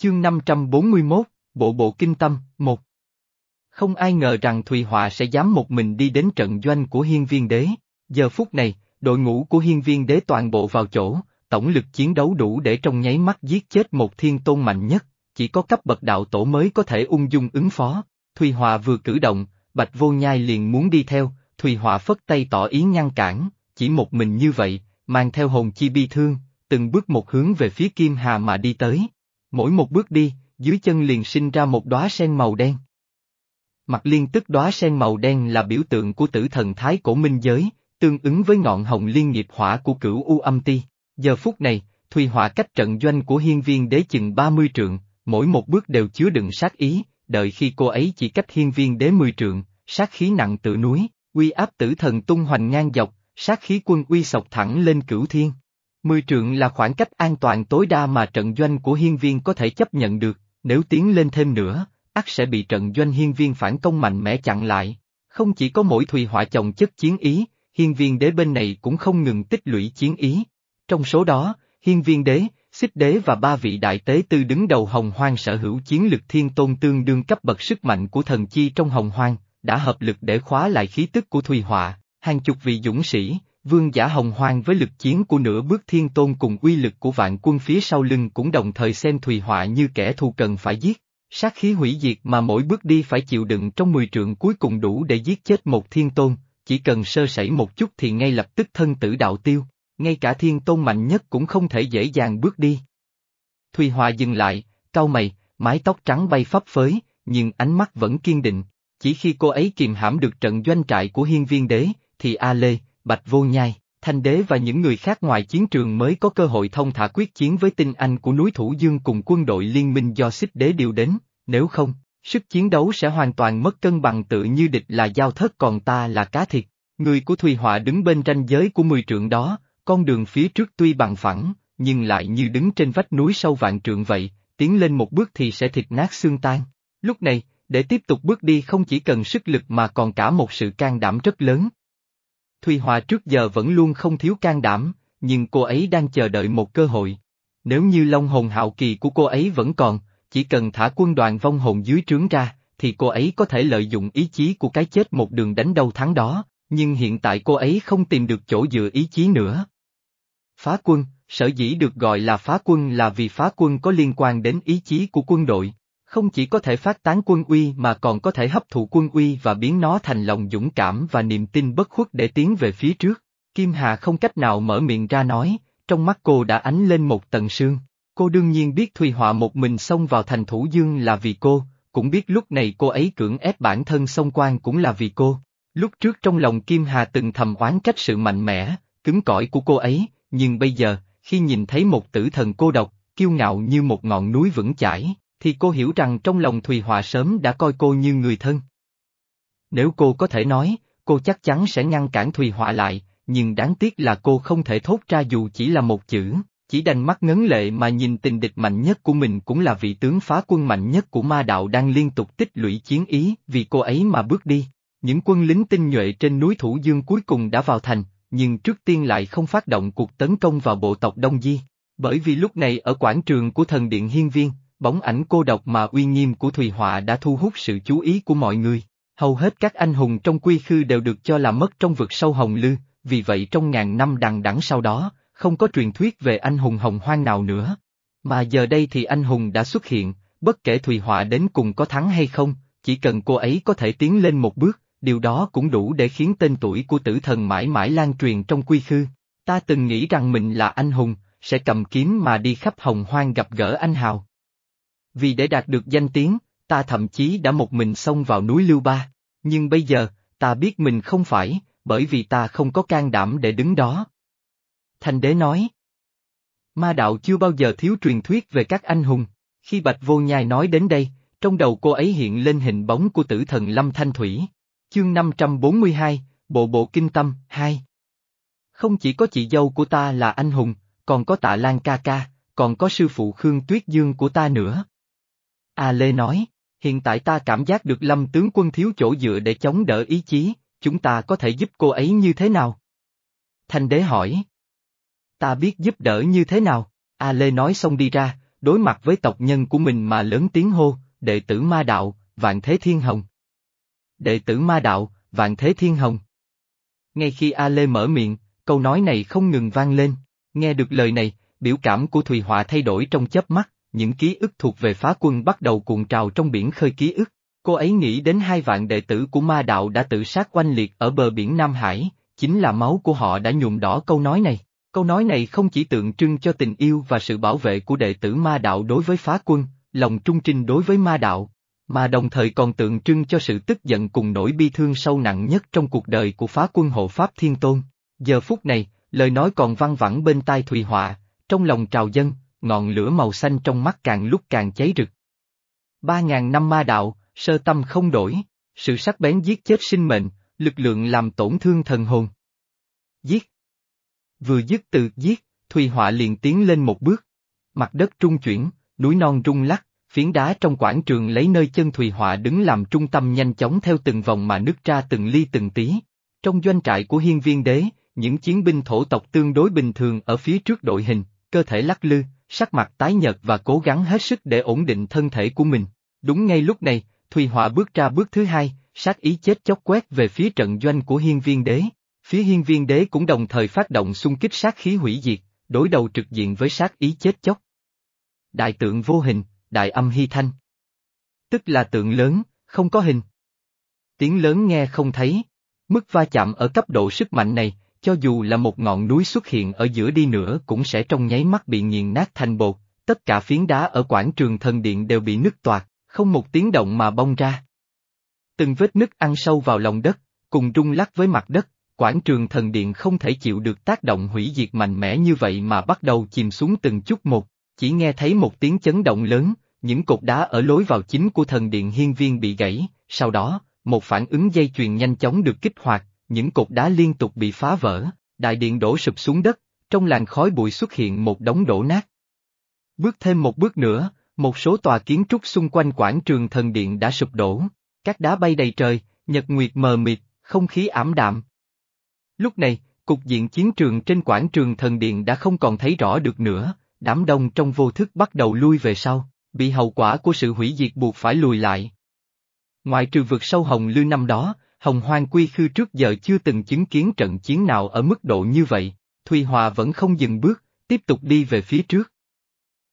Chương 541, Bộ Bộ Kinh Tâm, 1 Không ai ngờ rằng Thùy Họa sẽ dám một mình đi đến trận doanh của hiên viên đế. Giờ phút này, đội ngũ của hiên viên đế toàn bộ vào chỗ, tổng lực chiến đấu đủ để trong nháy mắt giết chết một thiên tôn mạnh nhất, chỉ có cấp bậc đạo tổ mới có thể ung dung ứng phó. Thùy Họa vừa cử động, Bạch Vô Nhai liền muốn đi theo, Thùy Họa phất tay tỏ ý ngăn cản, chỉ một mình như vậy, mang theo hồn chi bi thương, từng bước một hướng về phía Kim Hà mà đi tới. Mỗi một bước đi, dưới chân liền sinh ra một đóa sen màu đen. Mặt liên tức đóa sen màu đen là biểu tượng của tử thần thái cổ minh giới, tương ứng với ngọn hồng liên nghiệp hỏa của cửu U âm ti. Giờ phút này, Thùy Họa cách trận doanh của hiên viên đế chừng 30 trượng, mỗi một bước đều chứa đựng sát ý, đợi khi cô ấy chỉ cách hiên viên đế 10 trượng, sát khí nặng tự núi, uy áp tử thần tung hoành ngang dọc, sát khí quân uy sọc thẳng lên cửu thiên. Mười trượng là khoảng cách an toàn tối đa mà trận doanh của hiên viên có thể chấp nhận được, nếu tiến lên thêm nữa, ắt sẽ bị trận doanh hiên viên phản công mạnh mẽ chặn lại. Không chỉ có mỗi thùy họa chồng chất chiến ý, hiên viên đế bên này cũng không ngừng tích lũy chiến ý. Trong số đó, hiên viên đế, xích đế và ba vị đại tế tư đứng đầu hồng hoang sở hữu chiến lực thiên tôn tương đương cấp bậc sức mạnh của thần chi trong hồng hoang, đã hợp lực để khóa lại khí tức của Thùy Họa, hàng chục vị dũng sĩ, vương giả hồng hoang với lực chiến của nửa bước thiên tôn cùng uy lực của vạn quân phía sau lưng cũng đồng thời xem Thùy Họa như kẻ thù cần phải giết. Sát khí hủy diệt mà mỗi bước đi phải chịu đựng trong mười trượng cuối cùng đủ để giết chết một thiên tôn, chỉ cần sơ sẩy một chút thì ngay lập tức thân tử đạo tiêu, ngay cả thiên tôn mạnh nhất cũng không thể dễ dàng bước đi. Thùy Họa dừng lại, cau mày, mái tóc trắng bay phấp phới, nhưng ánh mắt vẫn kiên định, chỉ khi cô ấy kiềm hãm được trận doanh trại của hiên viên đế, thì A Lê, Bạch Vô Nhai, Thanh Đế và những người khác ngoài chiến trường mới có cơ hội thông thả quyết chiến với tinh anh của núi Thủ Dương cùng quân đội liên minh do xích đế điều đến, nếu không, sức chiến đấu sẽ hoàn toàn mất cân bằng tự như địch là giao thất còn ta là cá thịt. Người của Thùy Họa đứng bên ranh giới của mười trượng đó, con đường phía trước tuy bằng phẳng, nhưng lại như đứng trên vách núi sâu vạn trượng vậy, tiến lên một bước thì sẽ thịt nát xương tan. Lúc này, để tiếp tục bước đi không chỉ cần sức lực mà còn cả một sự can đảm rất lớn. Thùy Hòa trước giờ vẫn luôn không thiếu can đảm, nhưng cô ấy đang chờ đợi một cơ hội. Nếu như long hồn hạo kỳ của cô ấy vẫn còn, chỉ cần thả quân đoàn vong hồn dưới trướng ra, thì cô ấy có thể lợi dụng ý chí của cái chết một đường đánh đâu thắng đó, nhưng hiện tại cô ấy không tìm được chỗ dựa ý chí nữa. Phá quân, sở dĩ được gọi là phá quân là vì phá quân có liên quan đến ý chí của quân đội. Không chỉ có thể phát tán quân uy mà còn có thể hấp thụ quân uy và biến nó thành lòng dũng cảm và niềm tin bất khuất để tiến về phía trước. Kim Hà không cách nào mở miệng ra nói, trong mắt cô đã ánh lên một tầng sương. Cô đương nhiên biết Thùy Họa một mình xông vào thành Thủ Dương là vì cô, cũng biết lúc này cô ấy cưỡng ép bản thân xông quan cũng là vì cô. Lúc trước trong lòng Kim Hà từng thầm oán trách sự mạnh mẽ, cứng cỏi của cô ấy, nhưng bây giờ, khi nhìn thấy một tử thần cô độc, kiêu ngạo như một ngọn núi vững chãi, thì cô hiểu rằng trong lòng Thùy Họa sớm đã coi cô như người thân. Nếu cô có thể nói, cô chắc chắn sẽ ngăn cản Thùy Họa lại, nhưng đáng tiếc là cô không thể thốt ra dù chỉ là một chữ, chỉ đành mắt ngấn lệ mà nhìn tình địch mạnh nhất của mình cũng là vị tướng phá quân mạnh nhất của ma đạo đang liên tục tích lũy chiến ý vì cô ấy mà bước đi. Những quân lính tinh nhuệ trên núi Thủ Dương cuối cùng đã vào thành, nhưng trước tiên lại không phát động cuộc tấn công vào bộ tộc Đông Di, bởi vì lúc này ở quảng trường của thần điện Hiên Viên, bóng ảnh cô độc mà uy nghiêm của Thùy Họa đã thu hút sự chú ý của mọi người. Hầu hết các anh hùng trong quy khư đều được cho là mất trong vực sâu hồng lư, vì vậy trong ngàn năm đằng đẵng sau đó, không có truyền thuyết về anh hùng hồng hoang nào nữa. Mà giờ đây thì anh hùng đã xuất hiện, bất kể Thùy Họa đến cùng có thắng hay không, chỉ cần cô ấy có thể tiến lên một bước, điều đó cũng đủ để khiến tên tuổi của tử thần mãi mãi lan truyền trong quy khư. Ta từng nghĩ rằng mình là anh hùng, sẽ cầm kiếm mà đi khắp hồng hoang gặp gỡ anh hào. Vì để đạt được danh tiếng, ta thậm chí đã một mình xông vào núi Lưu Ba, nhưng bây giờ, ta biết mình không phải, bởi vì ta không có can đảm để đứng đó. Thành đế nói. Ma đạo chưa bao giờ thiếu truyền thuyết về các anh hùng, khi Bạch Vô Nhai nói đến đây, trong đầu cô ấy hiện lên hình bóng của tử thần Lâm Thanh Thủy. Chương 542, Bộ Bộ Kinh Tâm, 2 Không chỉ có chị dâu của ta là anh hùng, còn có tạ Lan ca ca, còn có sư phụ Khương Tuyết Dương của ta nữa. A Lê nói, hiện tại ta cảm giác được lâm tướng quân thiếu chỗ dựa để chống đỡ ý chí, chúng ta có thể giúp cô ấy như thế nào? Thanh đế hỏi. Ta biết giúp đỡ như thế nào, A Lê nói xong đi ra, đối mặt với tộc nhân của mình mà lớn tiếng hô, đệ tử ma đạo, vạn thế thiên hồng. Đệ tử ma đạo, vạn thế thiên hồng. Ngay khi A Lê mở miệng, câu nói này không ngừng vang lên, nghe được lời này, biểu cảm của Thùy Họa thay đổi trong chớp mắt, những ký ức thuộc về phá quân bắt đầu cuộn trào trong biển khơi ký ức. Cô ấy nghĩ đến hai vạn đệ tử của ma đạo đã tự sát oanh liệt ở bờ biển Nam Hải, chính là máu của họ đã nhuộm đỏ câu nói này. Câu nói này không chỉ tượng trưng cho tình yêu và sự bảo vệ của đệ tử ma đạo đối với phá quân, lòng trung trinh đối với ma đạo, mà đồng thời còn tượng trưng cho sự tức giận cùng nỗi bi thương sâu nặng nhất trong cuộc đời của phá quân hộ Pháp Thiên Tôn. Giờ phút này, lời nói còn văng vẳng bên tai Thùy Họa, trong lòng trào dân, ngọn lửa màu xanh trong mắt càng lúc càng cháy rực. Ba ngàn năm ma đạo, sơ tâm không đổi, sự sắc bén giết chết sinh mệnh, lực lượng làm tổn thương thần hồn. Giết. Vừa dứt từ giết, Thùy Họa liền tiến lên một bước. Mặt đất trung chuyển, núi non rung lắc, phiến đá trong quảng trường lấy nơi chân Thùy Họa đứng làm trung tâm nhanh chóng theo từng vòng mà nứt ra từng ly từng tí. Trong doanh trại của hiên viên đế, những chiến binh thổ tộc tương đối bình thường ở phía trước đội hình, cơ thể lắc lư, sắc mặt tái nhợt và cố gắng hết sức để ổn định thân thể của mình. Đúng ngay lúc này, Thùy Họa bước ra bước thứ hai, sát ý chết chóc quét về phía trận doanh của hiên viên đế. Phía hiên viên đế cũng đồng thời phát động xung kích sát khí hủy diệt, đối đầu trực diện với sát ý chết chóc. Đại tượng vô hình, đại âm hy thanh. Tức là tượng lớn, không có hình. Tiếng lớn nghe không thấy. Mức va chạm ở cấp độ sức mạnh này, cho dù là một ngọn núi xuất hiện ở giữa đi nữa cũng sẽ trong nháy mắt bị nghiền nát thành bột, tất cả phiến đá ở quảng trường thần điện đều bị nứt toạc, không một tiếng động mà bong ra. Từng vết nứt ăn sâu vào lòng đất, cùng rung lắc với mặt đất, quảng trường thần điện không thể chịu được tác động hủy diệt mạnh mẽ như vậy mà bắt đầu chìm xuống từng chút một, chỉ nghe thấy một tiếng chấn động lớn, những cột đá ở lối vào chính của thần điện hiên viên bị gãy, sau đó, một phản ứng dây chuyền nhanh chóng được kích hoạt, những cột đá liên tục bị phá vỡ, đại điện đổ sụp xuống đất, trong làn khói bụi xuất hiện một đống đổ nát. Bước thêm một bước nữa, một số tòa kiến trúc xung quanh quảng trường thần điện đã sụp đổ, các đá bay đầy trời, nhật nguyệt mờ mịt, không khí ảm đạm. Lúc này, cục diện chiến trường trên quảng trường thần điện đã không còn thấy rõ được nữa, đám đông trong vô thức bắt đầu lui về sau, bị hậu quả của sự hủy diệt buộc phải lùi lại. Ngoài trừ vực sâu hồng lư năm đó, Hồng Hoang Quy Khư trước giờ chưa từng chứng kiến trận chiến nào ở mức độ như vậy, Thùy Hòa vẫn không dừng bước, tiếp tục đi về phía trước.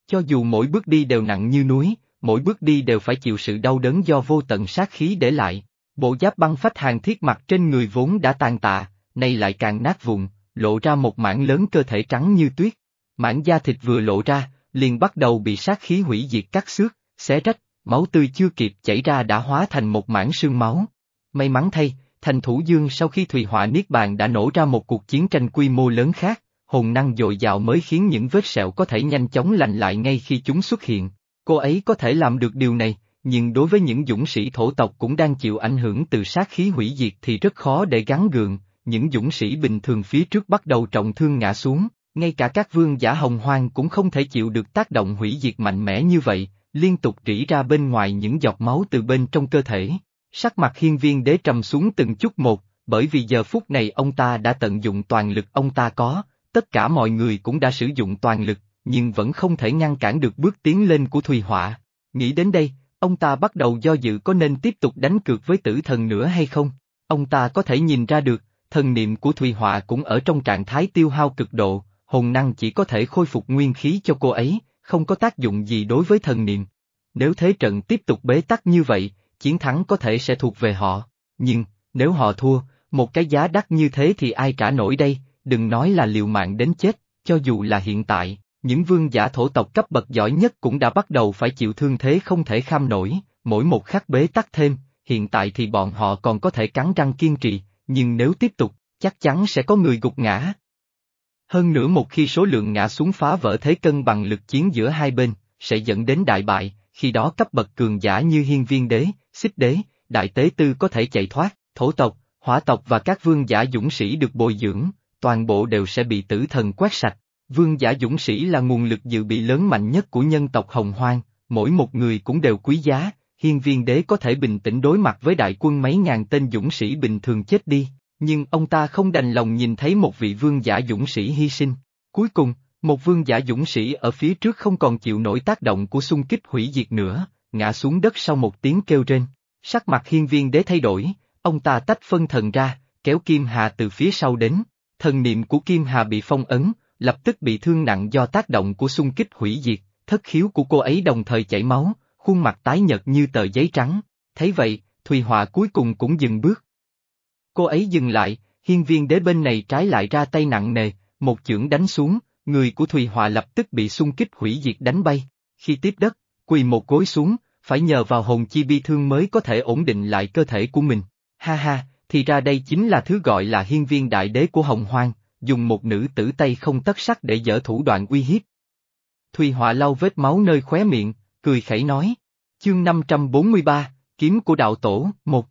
Cho dù mỗi bước đi đều nặng như núi, mỗi bước đi đều phải chịu sự đau đớn do vô tận sát khí để lại, bộ giáp băng phách hàng thiết mặt trên người vốn đã tàn tạ, nay lại càng nát vụn, lộ ra một mảng lớn cơ thể trắng như tuyết. Mảng da thịt vừa lộ ra, liền bắt đầu bị sát khí hủy diệt cắt xước, xé rách, máu tươi chưa kịp chảy ra đã hóa thành một mảng sương máu. May mắn thay, thành thủ dương sau khi Thùy Họa Niết Bàn đã nổ ra một cuộc chiến tranh quy mô lớn khác, hồn năng dồi dào mới khiến những vết sẹo có thể nhanh chóng lành lại ngay khi chúng xuất hiện. Cô ấy có thể làm được điều này, nhưng đối với những dũng sĩ thổ tộc cũng đang chịu ảnh hưởng từ sát khí hủy diệt thì rất khó để gắn gượng, những dũng sĩ bình thường phía trước bắt đầu trọng thương ngã xuống, ngay cả các vương giả hồng hoang cũng không thể chịu được tác động hủy diệt mạnh mẽ như vậy, liên tục rỉ ra bên ngoài những giọt máu từ bên trong cơ thể. Sắc mặt hiên viên đế trầm xuống từng chút một, bởi vì giờ phút này ông ta đã tận dụng toàn lực ông ta có, tất cả mọi người cũng đã sử dụng toàn lực, nhưng vẫn không thể ngăn cản được bước tiến lên của Thùy Họa. Nghĩ đến đây, ông ta bắt đầu do dự có nên tiếp tục đánh cược với tử thần nữa hay không. Ông ta có thể nhìn ra được, thần niệm của Thùy Họa cũng ở trong trạng thái tiêu hao cực độ, hồn năng chỉ có thể khôi phục nguyên khí cho cô ấy, không có tác dụng gì đối với thần niệm. Nếu thế trận tiếp tục bế tắc như vậy, chiến thắng có thể sẽ thuộc về họ, nhưng, nếu họ thua, một cái giá đắt như thế thì ai trả nổi đây, đừng nói là liều mạng đến chết, cho dù là hiện tại, những vương giả thổ tộc cấp bậc giỏi nhất cũng đã bắt đầu phải chịu thương thế không thể kham nổi, mỗi một khắc bế tắc thêm, hiện tại thì bọn họ còn có thể cắn răng kiên trì, nhưng nếu tiếp tục, chắc chắn sẽ có người gục ngã. Hơn nữa một khi số lượng ngã xuống phá vỡ thế cân bằng lực chiến giữa hai bên, sẽ dẫn đến đại bại, khi đó cấp bậc cường giả như hiên viên đế, xích đế, đại tế tư có thể chạy thoát, thổ tộc, hỏa tộc và các vương giả dũng sĩ được bồi dưỡng, toàn bộ đều sẽ bị tử thần quét sạch. Vương giả dũng sĩ là nguồn lực dự bị lớn mạnh nhất của nhân tộc Hồng Hoang, mỗi một người cũng đều quý giá, hiên viên đế có thể bình tĩnh đối mặt với đại quân mấy ngàn tên dũng sĩ bình thường chết đi, nhưng ông ta không đành lòng nhìn thấy một vị vương giả dũng sĩ hy sinh. Cuối cùng, Một vương giả dũng sĩ ở phía trước không còn chịu nổi tác động của xung kích hủy diệt nữa, ngã xuống đất sau một tiếng kêu rên. Sắc mặt hiên viên đế thay đổi, ông ta tách phân thần ra, kéo Kim Hà từ phía sau đến. Thần niệm của Kim Hà bị phong ấn, lập tức bị thương nặng do tác động của xung kích hủy diệt, thất khiếu của cô ấy đồng thời chảy máu, khuôn mặt tái nhợt như tờ giấy trắng. Thấy vậy, Thùy Họa cuối cùng cũng dừng bước. Cô ấy dừng lại, hiên viên đế bên này trái lại ra tay nặng nề, một chưởng đánh xuống, người của Thùy Họa lập tức bị xung kích hủy diệt đánh bay. Khi tiếp đất, quỳ một gối xuống, phải nhờ vào hồn chi bi thương mới có thể ổn định lại cơ thể của mình. Ha ha, thì ra đây chính là thứ gọi là hiên viên đại đế của Hồng Hoang, dùng một nữ tử tay không tất sắc để dở thủ đoạn uy hiếp. Thùy Họa lau vết máu nơi khóe miệng, cười khẩy nói. Chương 543, Kiếm của Đạo Tổ, một.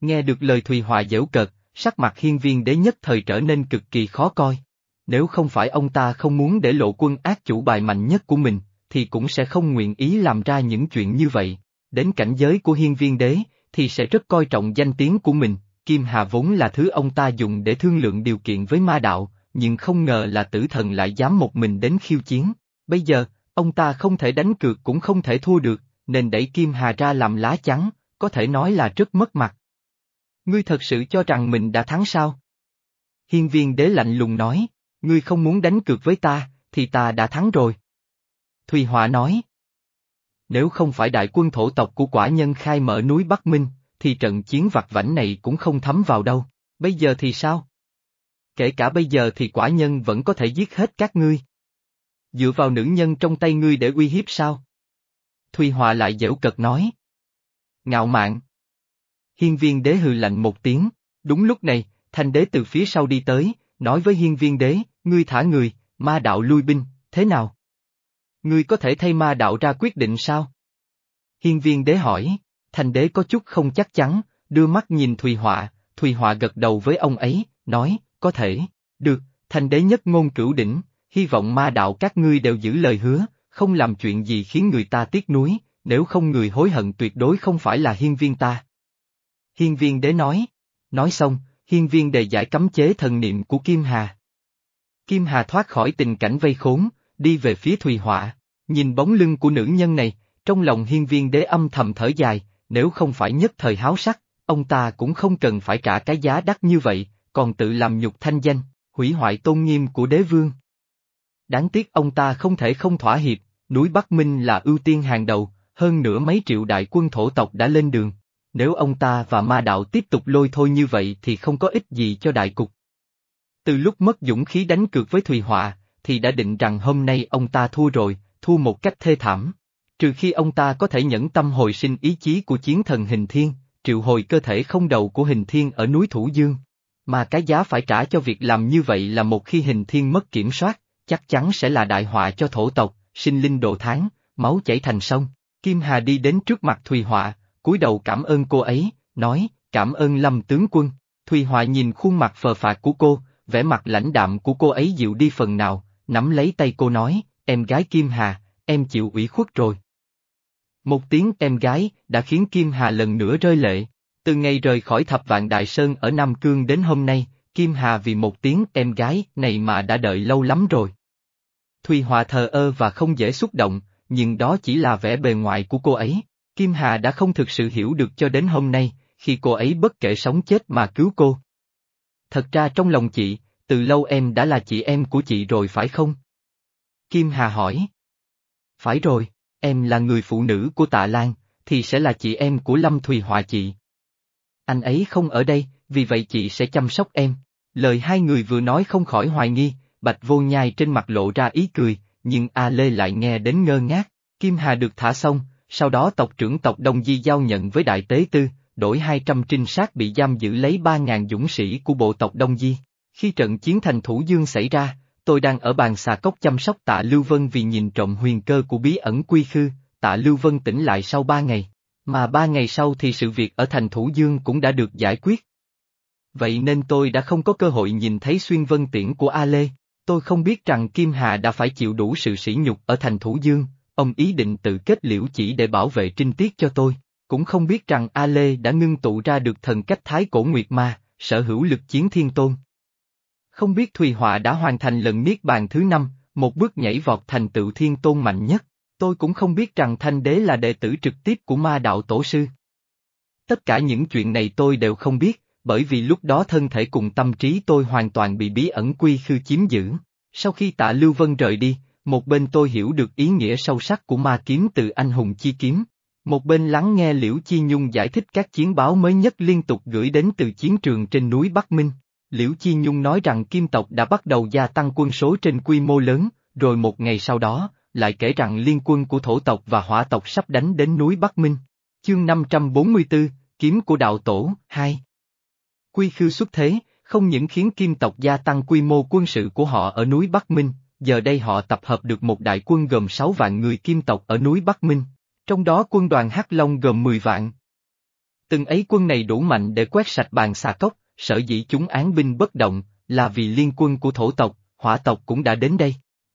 Nghe được lời Thùy Họa dễu cợt, sắc mặt hiên viên đế nhất thời trở nên cực kỳ khó coi. Nếu không phải ông ta không muốn để lộ quân ác chủ bài mạnh nhất của mình, thì cũng sẽ không nguyện ý làm ra những chuyện như vậy. Đến cảnh giới của hiên viên đế, thì sẽ rất coi trọng danh tiếng của mình, Kim Hà vốn là thứ ông ta dùng để thương lượng điều kiện với ma đạo, nhưng không ngờ là tử thần lại dám một mình đến khiêu chiến. Bây giờ, ông ta không thể đánh cược cũng không thể thua được, nên đẩy Kim Hà ra làm lá chắn, có thể nói là rất mất mặt. Ngươi thật sự cho rằng mình đã thắng sao? Hiên viên đế lạnh lùng nói, ngươi không muốn đánh cược với ta, thì ta đã thắng rồi. Thùy Hòa nói. Nếu không phải đại quân thổ tộc của quả nhân khai mở núi Bắc Minh, thì trận chiến vặt vảnh này cũng không thấm vào đâu, bây giờ thì sao? Kể cả bây giờ thì quả nhân vẫn có thể giết hết các ngươi. Dựa vào nữ nhân trong tay ngươi để uy hiếp sao? Thùy Họa lại dễu cật nói. Ngạo mạn. Hiên viên đế hừ lạnh một tiếng, đúng lúc này, thanh đế từ phía sau đi tới, nói với hiên viên đế, ngươi thả người, ma đạo lui binh, thế nào? Ngươi có thể thay ma đạo ra quyết định sao? Hiên viên đế hỏi, Thành đế có chút không chắc chắn, đưa mắt nhìn Thùy Họa, Thùy Họa gật đầu với ông ấy, nói, có thể, được, Thành đế nhất ngôn cửu đỉnh, hy vọng ma đạo các ngươi đều giữ lời hứa, không làm chuyện gì khiến người ta tiếc nuối, nếu không người hối hận tuyệt đối không phải là hiên viên ta. Hiên viên đế nói, nói xong, hiên viên đề giải cấm chế thần niệm của Kim Hà. Kim Hà thoát khỏi tình cảnh vây khốn, đi về phía Thùy Họa, nhìn bóng lưng của nữ nhân này, trong lòng hiên viên đế âm thầm thở dài, nếu không phải nhất thời háo sắc, ông ta cũng không cần phải trả cái giá đắt như vậy, còn tự làm nhục thanh danh, hủy hoại tôn nghiêm của đế vương. Đáng tiếc ông ta không thể không thỏa hiệp, núi Bắc Minh là ưu tiên hàng đầu, hơn nữa mấy triệu đại quân thổ tộc đã lên đường. Nếu ông ta và ma đạo tiếp tục lôi thôi như vậy thì không có ích gì cho đại cục. Từ lúc mất dũng khí đánh cược với Thùy Họa, thì đã định rằng hôm nay ông ta thua rồi, thua một cách thê thảm. Trừ khi ông ta có thể nhẫn tâm hồi sinh ý chí của chiến thần hình thiên, triệu hồi cơ thể không đầu của hình thiên ở núi Thủ Dương. Mà cái giá phải trả cho việc làm như vậy là một khi hình thiên mất kiểm soát, chắc chắn sẽ là đại họa cho thổ tộc, sinh linh độ tháng, máu chảy thành sông. Kim Hà đi đến trước mặt Thùy Họa, cúi đầu cảm ơn cô ấy, nói, cảm ơn Lâm tướng quân. Thùy Họa nhìn khuôn mặt phờ phạc của cô, vẻ mặt lãnh đạm của cô ấy dịu đi phần nào, nắm lấy tay cô nói, em gái Kim Hà, em chịu ủy khuất rồi. Một tiếng em gái đã khiến Kim Hà lần nữa rơi lệ. Từ ngày rời khỏi thập vạn Đại Sơn ở Nam Cương đến hôm nay, Kim Hà vì một tiếng em gái này mà đã đợi lâu lắm rồi. Thùy Hòa thờ ơ và không dễ xúc động, nhưng đó chỉ là vẻ bề ngoài của cô ấy. Kim Hà đã không thực sự hiểu được cho đến hôm nay, khi cô ấy bất kể sống chết mà cứu cô. Thật ra trong lòng chị, từ lâu em đã là chị em của chị rồi phải không? Kim Hà hỏi. Phải rồi, em là người phụ nữ của Tạ Lan, thì sẽ là chị em của Lâm Thùy Hòa chị. Anh ấy không ở đây, vì vậy chị sẽ chăm sóc em. Lời hai người vừa nói không khỏi hoài nghi, Bạch Vô Nhai trên mặt lộ ra ý cười, nhưng A Lê lại nghe đến ngơ ngác. Kim Hà được thả xong, sau đó tộc trưởng tộc Đông Di giao nhận với Đại Tế Tư, đổi 200 trinh sát bị giam giữ lấy 3.000 dũng sĩ của bộ tộc Đông Di. Khi trận chiến thành Thủ Dương xảy ra, tôi đang ở bàn xà cốc chăm sóc tạ Lưu Vân vì nhìn trộm huyền cơ của bí ẩn quy khư, tạ Lưu Vân tỉnh lại sau ba ngày. Mà ba ngày sau thì sự việc ở thành Thủ Dương cũng đã được giải quyết. Vậy nên tôi đã không có cơ hội nhìn thấy xuyên vân tiễn của A Lê. Tôi không biết rằng Kim Hà đã phải chịu đủ sự sỉ nhục ở thành Thủ Dương, ông ý định tự kết liễu chỉ để bảo vệ trinh tiết cho tôi. Cũng không biết rằng A Lê đã ngưng tụ ra được thần cách thái cổ nguyệt ma, sở hữu lực chiến thiên tôn. Không biết Thùy Họa đã hoàn thành lần miết bàn thứ năm, một bước nhảy vọt thành tựu thiên tôn mạnh nhất. Tôi cũng không biết rằng thanh đế là đệ tử trực tiếp của ma đạo tổ sư. Tất cả những chuyện này tôi đều không biết, bởi vì lúc đó thân thể cùng tâm trí tôi hoàn toàn bị bí ẩn quy khư chiếm giữ. Sau khi tạ Lưu Vân rời đi, một bên tôi hiểu được ý nghĩa sâu sắc của ma kiếm từ anh hùng chi kiếm. Một bên lắng nghe Liễu Chi Nhung giải thích các chiến báo mới nhất liên tục gửi đến từ chiến trường trên núi Bắc Minh. Liễu Chi Nhung nói rằng kim tộc đã bắt đầu gia tăng quân số trên quy mô lớn, rồi một ngày sau đó, lại kể rằng liên quân của thổ tộc và hỏa tộc sắp đánh đến núi Bắc Minh. Chương 544, Kiếm của Đạo Tổ, 2 Quy khư xuất thế, không những khiến kim tộc gia tăng quy mô quân sự của họ ở núi Bắc Minh, giờ đây họ tập hợp được một đại quân gồm 6 vạn người kim tộc ở núi Bắc Minh, trong đó quân đoàn Hắc Long gồm 10 vạn. Từng ấy quân này đủ mạnh để quét sạch bàn xà cốc, sở dĩ chúng án binh bất động, là vì liên quân của thổ tộc, hỏa tộc cũng đã đến đây.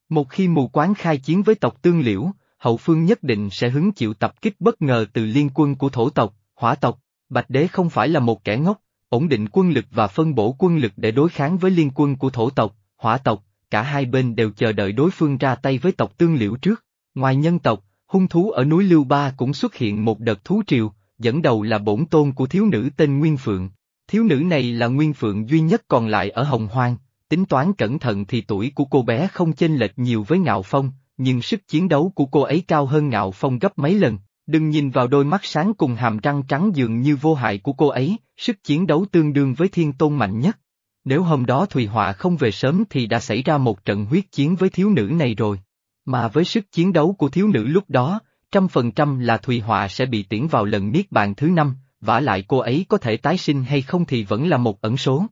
Một khi mù quán khai chiến với tộc tương liễu, hậu phương nhất định sẽ hứng chịu tập kích bất ngờ từ liên quân của thổ tộc, hỏa tộc. Bạch đế không phải là một kẻ ngốc, ổn định quân lực và phân bổ quân lực để đối kháng với liên quân của thổ tộc, hỏa tộc, cả hai bên đều chờ đợi đối phương ra tay với tộc tương liễu trước. Ngoài nhân tộc, hung thú ở núi Lưu Ba cũng xuất hiện một đợt thú triều, dẫn đầu là bổn tôn của thiếu nữ tên Nguyên Phượng. Thiếu nữ này là Nguyên Phượng duy nhất còn lại ở Hồng Hoang, tính toán cẩn thận thì tuổi của cô bé không chênh lệch nhiều với Ngạo Phong, nhưng sức chiến đấu của cô ấy cao hơn Ngạo Phong gấp mấy lần. Đừng nhìn vào đôi mắt sáng cùng hàm răng trắng dường như vô hại của cô ấy, sức chiến đấu tương đương với thiên tôn mạnh nhất. Nếu hôm đó Thùy Họa không về sớm thì đã xảy ra một trận huyết chiến với thiếu nữ này rồi. Mà với sức chiến đấu của thiếu nữ lúc đó, trăm phần trăm là Thùy Họa sẽ bị tiễn vào lần niết bàn thứ năm, vả lại cô ấy có thể tái sinh hay không thì vẫn là một ẩn số.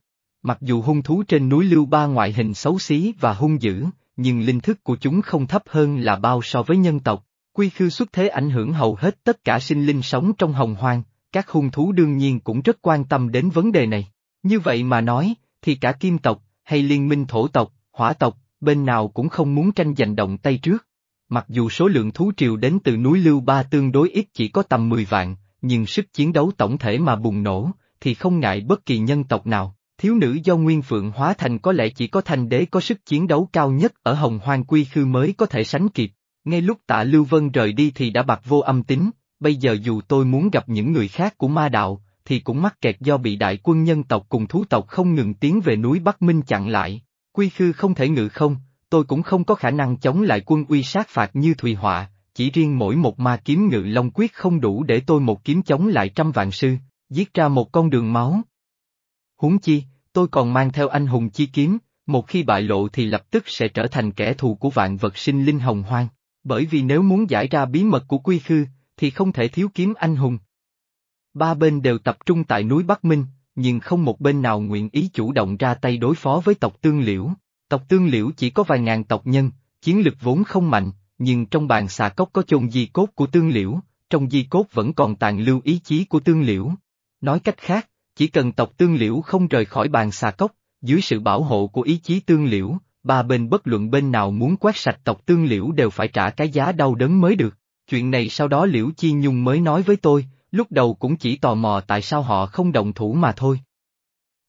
Mặc dù hung thú trên núi Lưu Ba ngoại hình xấu xí và hung dữ, nhưng linh thức của chúng không thấp hơn là bao so với nhân tộc. Quy khư xuất thế ảnh hưởng hầu hết tất cả sinh linh sống trong hồng hoang, các hung thú đương nhiên cũng rất quan tâm đến vấn đề này. Như vậy mà nói, thì cả kim tộc, hay liên minh thổ tộc, hỏa tộc, bên nào cũng không muốn tranh giành động tay trước. Mặc dù số lượng thú triều đến từ núi Lưu Ba tương đối ít chỉ có tầm 10 vạn, nhưng sức chiến đấu tổng thể mà bùng nổ, thì không ngại bất kỳ nhân tộc nào. Thiếu nữ do Nguyên Phượng hóa thành có lẽ chỉ có thành đế có sức chiến đấu cao nhất ở Hồng Hoang Quy Khư mới có thể sánh kịp. Ngay lúc tạ Lưu Vân rời đi thì đã bạc vô âm tính, bây giờ dù tôi muốn gặp những người khác của ma đạo, thì cũng mắc kẹt do bị đại quân nhân tộc cùng thú tộc không ngừng tiến về núi Bắc Minh chặn lại. Quy khư không thể ngự không, tôi cũng không có khả năng chống lại quân uy sát phạt như Thùy Họa, chỉ riêng mỗi một ma kiếm ngự long quyết không đủ để tôi một kiếm chống lại trăm vạn sư, giết ra một con đường máu. Huống chi, tôi còn mang theo anh hùng chi kiếm, một khi bại lộ thì lập tức sẽ trở thành kẻ thù của vạn vật sinh linh hồng hoang. Bởi vì nếu muốn giải ra bí mật của quy khư, thì không thể thiếu kiếm anh hùng. Ba bên đều tập trung tại núi Bắc Minh, nhưng không một bên nào nguyện ý chủ động ra tay đối phó với tộc Tương Liễu. Tộc Tương Liễu chỉ có vài ngàn tộc nhân, chiến lực vốn không mạnh, nhưng trong bàn xà cốc có chôn di cốt của Tương Liễu, trong di cốt vẫn còn tàn lưu ý chí của Tương Liễu. Nói cách khác, chỉ cần tộc Tương Liễu không rời khỏi bàn xà cốc, dưới sự bảo hộ của ý chí Tương Liễu, ba bên bất luận bên nào muốn quét sạch tộc tương liễu đều phải trả cái giá đau đớn mới được. Chuyện này sau đó Liễu Chi Nhung mới nói với tôi, lúc đầu cũng chỉ tò mò tại sao họ không đồng thủ mà thôi.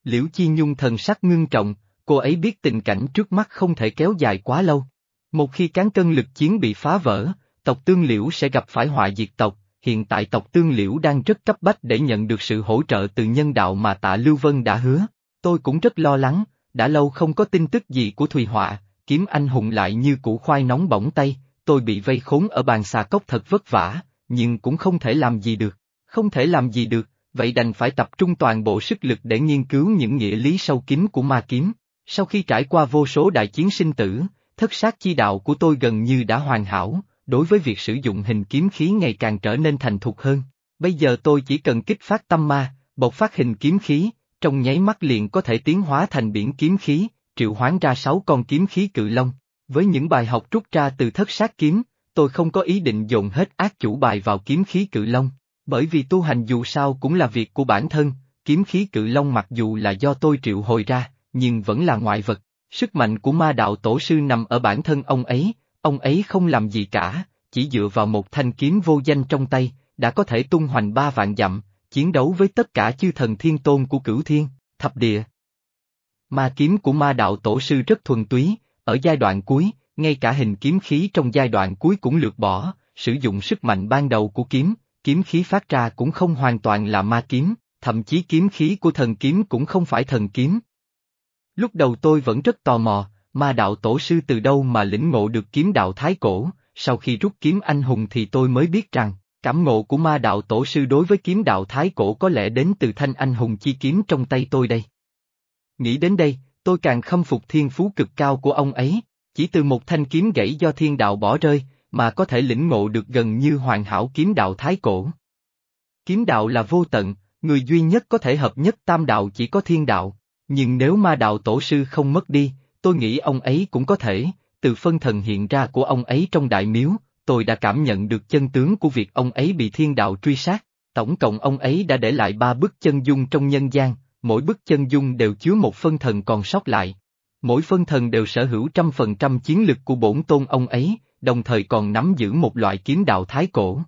Liễu Chi Nhung thần sắc ngưng trọng, cô ấy biết tình cảnh trước mắt không thể kéo dài quá lâu. Một khi cán cân lực chiến bị phá vỡ, tộc tương liễu sẽ gặp phải họa diệt tộc, hiện tại tộc tương liễu đang rất cấp bách để nhận được sự hỗ trợ từ nhân đạo mà tạ Lưu Vân đã hứa. Tôi cũng rất lo lắng, đã lâu không có tin tức gì của Thùy Họa, kiếm anh hùng lại như củ khoai nóng bỏng tay, tôi bị vây khốn ở bàn xà cốc thật vất vả, nhưng cũng không thể làm gì được. Không thể làm gì được, vậy đành phải tập trung toàn bộ sức lực để nghiên cứu những nghĩa lý sâu kín của ma kiếm. Sau khi trải qua vô số đại chiến sinh tử, thất sát chi đạo của tôi gần như đã hoàn hảo, đối với việc sử dụng hình kiếm khí ngày càng trở nên thành thục hơn. Bây giờ tôi chỉ cần kích phát tâm ma, bộc phát hình kiếm khí, trong nháy mắt liền có thể tiến hóa thành biển kiếm khí, triệu hoán ra sáu con kiếm khí cự long. Với những bài học rút ra từ thất sát kiếm, tôi không có ý định dồn hết ác chủ bài vào kiếm khí cự long, bởi vì tu hành dù sao cũng là việc của bản thân, kiếm khí cự long mặc dù là do tôi triệu hồi ra, nhưng vẫn là ngoại vật. Sức mạnh của ma đạo tổ sư nằm ở bản thân ông ấy, ông ấy không làm gì cả, chỉ dựa vào một thanh kiếm vô danh trong tay, đã có thể tung hoành ba vạn dặm, chiến đấu với tất cả chư thần thiên tôn của cửu thiên, thập địa. Ma kiếm của ma đạo tổ sư rất thuần túy, ở giai đoạn cuối, ngay cả hình kiếm khí trong giai đoạn cuối cũng lược bỏ, sử dụng sức mạnh ban đầu của kiếm, kiếm khí phát ra cũng không hoàn toàn là ma kiếm, thậm chí kiếm khí của thần kiếm cũng không phải thần kiếm. Lúc đầu tôi vẫn rất tò mò, ma đạo tổ sư từ đâu mà lĩnh ngộ được kiếm đạo thái cổ, sau khi rút kiếm anh hùng thì tôi mới biết rằng, cảm ngộ của ma đạo tổ sư đối với kiếm đạo thái cổ có lẽ đến từ thanh anh hùng chi kiếm trong tay tôi đây. Nghĩ đến đây, tôi càng khâm phục thiên phú cực cao của ông ấy, chỉ từ một thanh kiếm gãy do thiên đạo bỏ rơi, mà có thể lĩnh ngộ được gần như hoàn hảo kiếm đạo thái cổ. Kiếm đạo là vô tận, người duy nhất có thể hợp nhất tam đạo chỉ có thiên đạo, nhưng nếu ma đạo tổ sư không mất đi, tôi nghĩ ông ấy cũng có thể, từ phân thần hiện ra của ông ấy trong đại miếu, tôi đã cảm nhận được chân tướng của việc ông ấy bị thiên đạo truy sát. Tổng cộng ông ấy đã để lại ba bức chân dung trong nhân gian, mỗi bức chân dung đều chứa một phân thần còn sót lại. Mỗi phân thần đều sở hữu trăm phần trăm chiến lực của bổn tôn ông ấy, đồng thời còn nắm giữ một loại kiếm đạo thái cổ.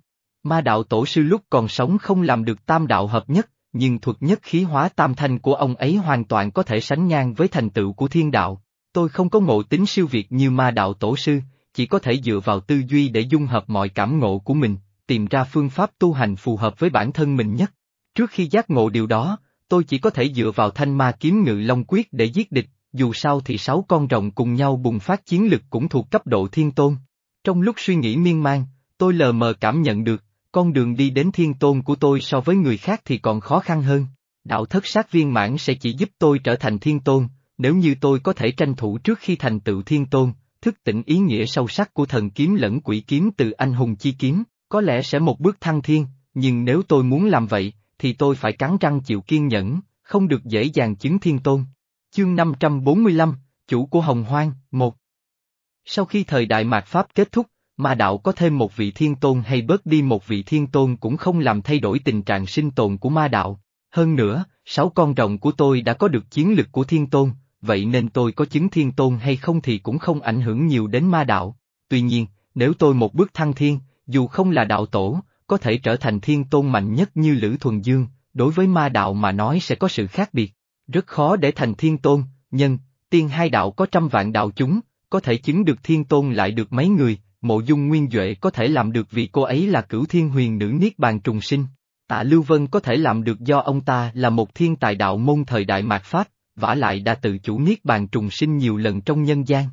Ma đạo tổ sư lúc còn sống không làm được tam đạo hợp nhất, nhưng thuật nhất khí hóa tam thanh của ông ấy hoàn toàn có thể sánh ngang với thành tựu của thiên đạo. Tôi không có ngộ tính siêu việt như ma đạo tổ sư, chỉ có thể dựa vào tư duy để dung hợp mọi cảm ngộ của mình, tìm ra phương pháp tu hành phù hợp với bản thân mình nhất. Trước khi giác ngộ điều đó, tôi chỉ có thể dựa vào thanh ma kiếm ngự long quyết để giết địch, dù sao thì sáu con rồng cùng nhau bùng phát chiến lực cũng thuộc cấp độ thiên tôn. Trong lúc suy nghĩ miên man, tôi lờ mờ cảm nhận được, con đường đi đến thiên tôn của tôi so với người khác thì còn khó khăn hơn. Đạo thất sát viên mãn sẽ chỉ giúp tôi trở thành thiên tôn, nếu như tôi có thể tranh thủ trước khi thành tựu thiên tôn, thức tỉnh ý nghĩa sâu sắc của thần kiếm lẫn quỷ kiếm từ anh hùng chi kiếm, có lẽ sẽ một bước thăng thiên, nhưng nếu tôi muốn làm vậy, thì tôi phải cắn răng chịu kiên nhẫn, không được dễ dàng chứng thiên tôn. Chương 545, Chủ của Hồng Hoang, 1 Sau khi thời đại mạt Pháp kết thúc, ma đạo có thêm một vị thiên tôn hay bớt đi một vị thiên tôn cũng không làm thay đổi tình trạng sinh tồn của ma đạo. Hơn nữa, sáu con rồng của tôi đã có được chiến lực của thiên tôn, vậy nên tôi có chứng thiên tôn hay không thì cũng không ảnh hưởng nhiều đến ma đạo. Tuy nhiên, nếu tôi một bước thăng thiên, dù không là đạo tổ, có thể trở thành thiên tôn mạnh nhất như Lữ Thuần Dương, đối với ma đạo mà nói sẽ có sự khác biệt. Rất khó để thành thiên tôn, nhân, tiên hai đạo có trăm vạn đạo chúng, có thể chứng được thiên tôn lại được mấy người, mộ dung nguyên Duệ có thể làm được vì cô ấy là cửu thiên huyền nữ Niết Bàn trùng sinh. Tạ Lưu Vân có thể làm được do ông ta là một thiên tài đạo môn thời đại mạt Pháp, vả lại đã tự chủ Niết Bàn trùng sinh nhiều lần trong nhân gian.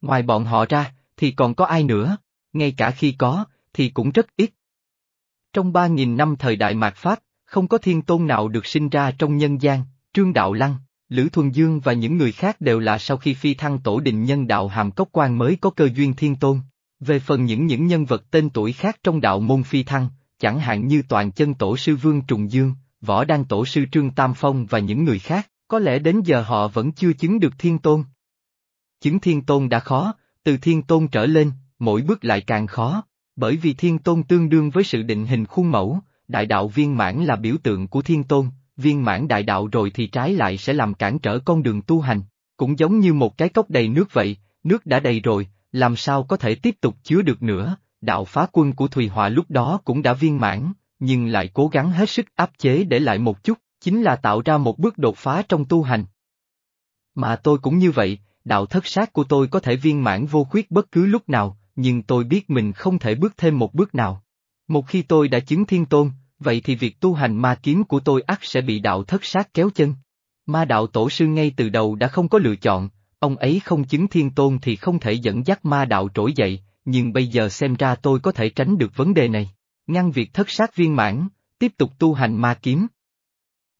Ngoài bọn họ ra, thì còn có ai nữa, ngay cả khi có, thì cũng rất ít. Trong ba nghìn năm thời đại mạt Pháp, không có thiên tôn nào được sinh ra trong nhân gian, Trương Đạo Lăng, Lữ Thuần Dương và những người khác đều là sau khi phi thăng tổ định nhân đạo hàm cốc quan mới có cơ duyên thiên tôn. Về phần những những nhân vật tên tuổi khác trong đạo môn phi thăng, chẳng hạn như toàn chân tổ sư Vương Trùng Dương, võ đăng tổ sư Trương Tam Phong và những người khác, có lẽ đến giờ họ vẫn chưa chứng được thiên tôn. Chứng thiên tôn đã khó, từ thiên tôn trở lên, mỗi bước lại càng khó, bởi vì thiên tôn tương đương với sự định hình khuôn mẫu, đại đạo viên mãn là biểu tượng của thiên tôn, viên mãn đại đạo rồi thì trái lại sẽ làm cản trở con đường tu hành, cũng giống như một cái cốc đầy nước vậy, nước đã đầy rồi, làm sao có thể tiếp tục chứa được nữa, đạo phá quân của Thùy Họa lúc đó cũng đã viên mãn, nhưng lại cố gắng hết sức áp chế để lại một chút, chính là tạo ra một bước đột phá trong tu hành. Mà tôi cũng như vậy, đạo thất sát của tôi có thể viên mãn vô khuyết bất cứ lúc nào, nhưng tôi biết mình không thể bước thêm một bước nào. Một khi tôi đã chứng thiên tôn, vậy thì việc tu hành ma kiếm của tôi ắt sẽ bị đạo thất sát kéo chân. Ma đạo tổ sư ngay từ đầu đã không có lựa chọn, ông ấy không chứng thiên tôn thì không thể dẫn dắt ma đạo trỗi dậy, nhưng bây giờ xem ra tôi có thể tránh được vấn đề này. Ngăn việc thất sát viên mãn, tiếp tục tu hành ma kiếm.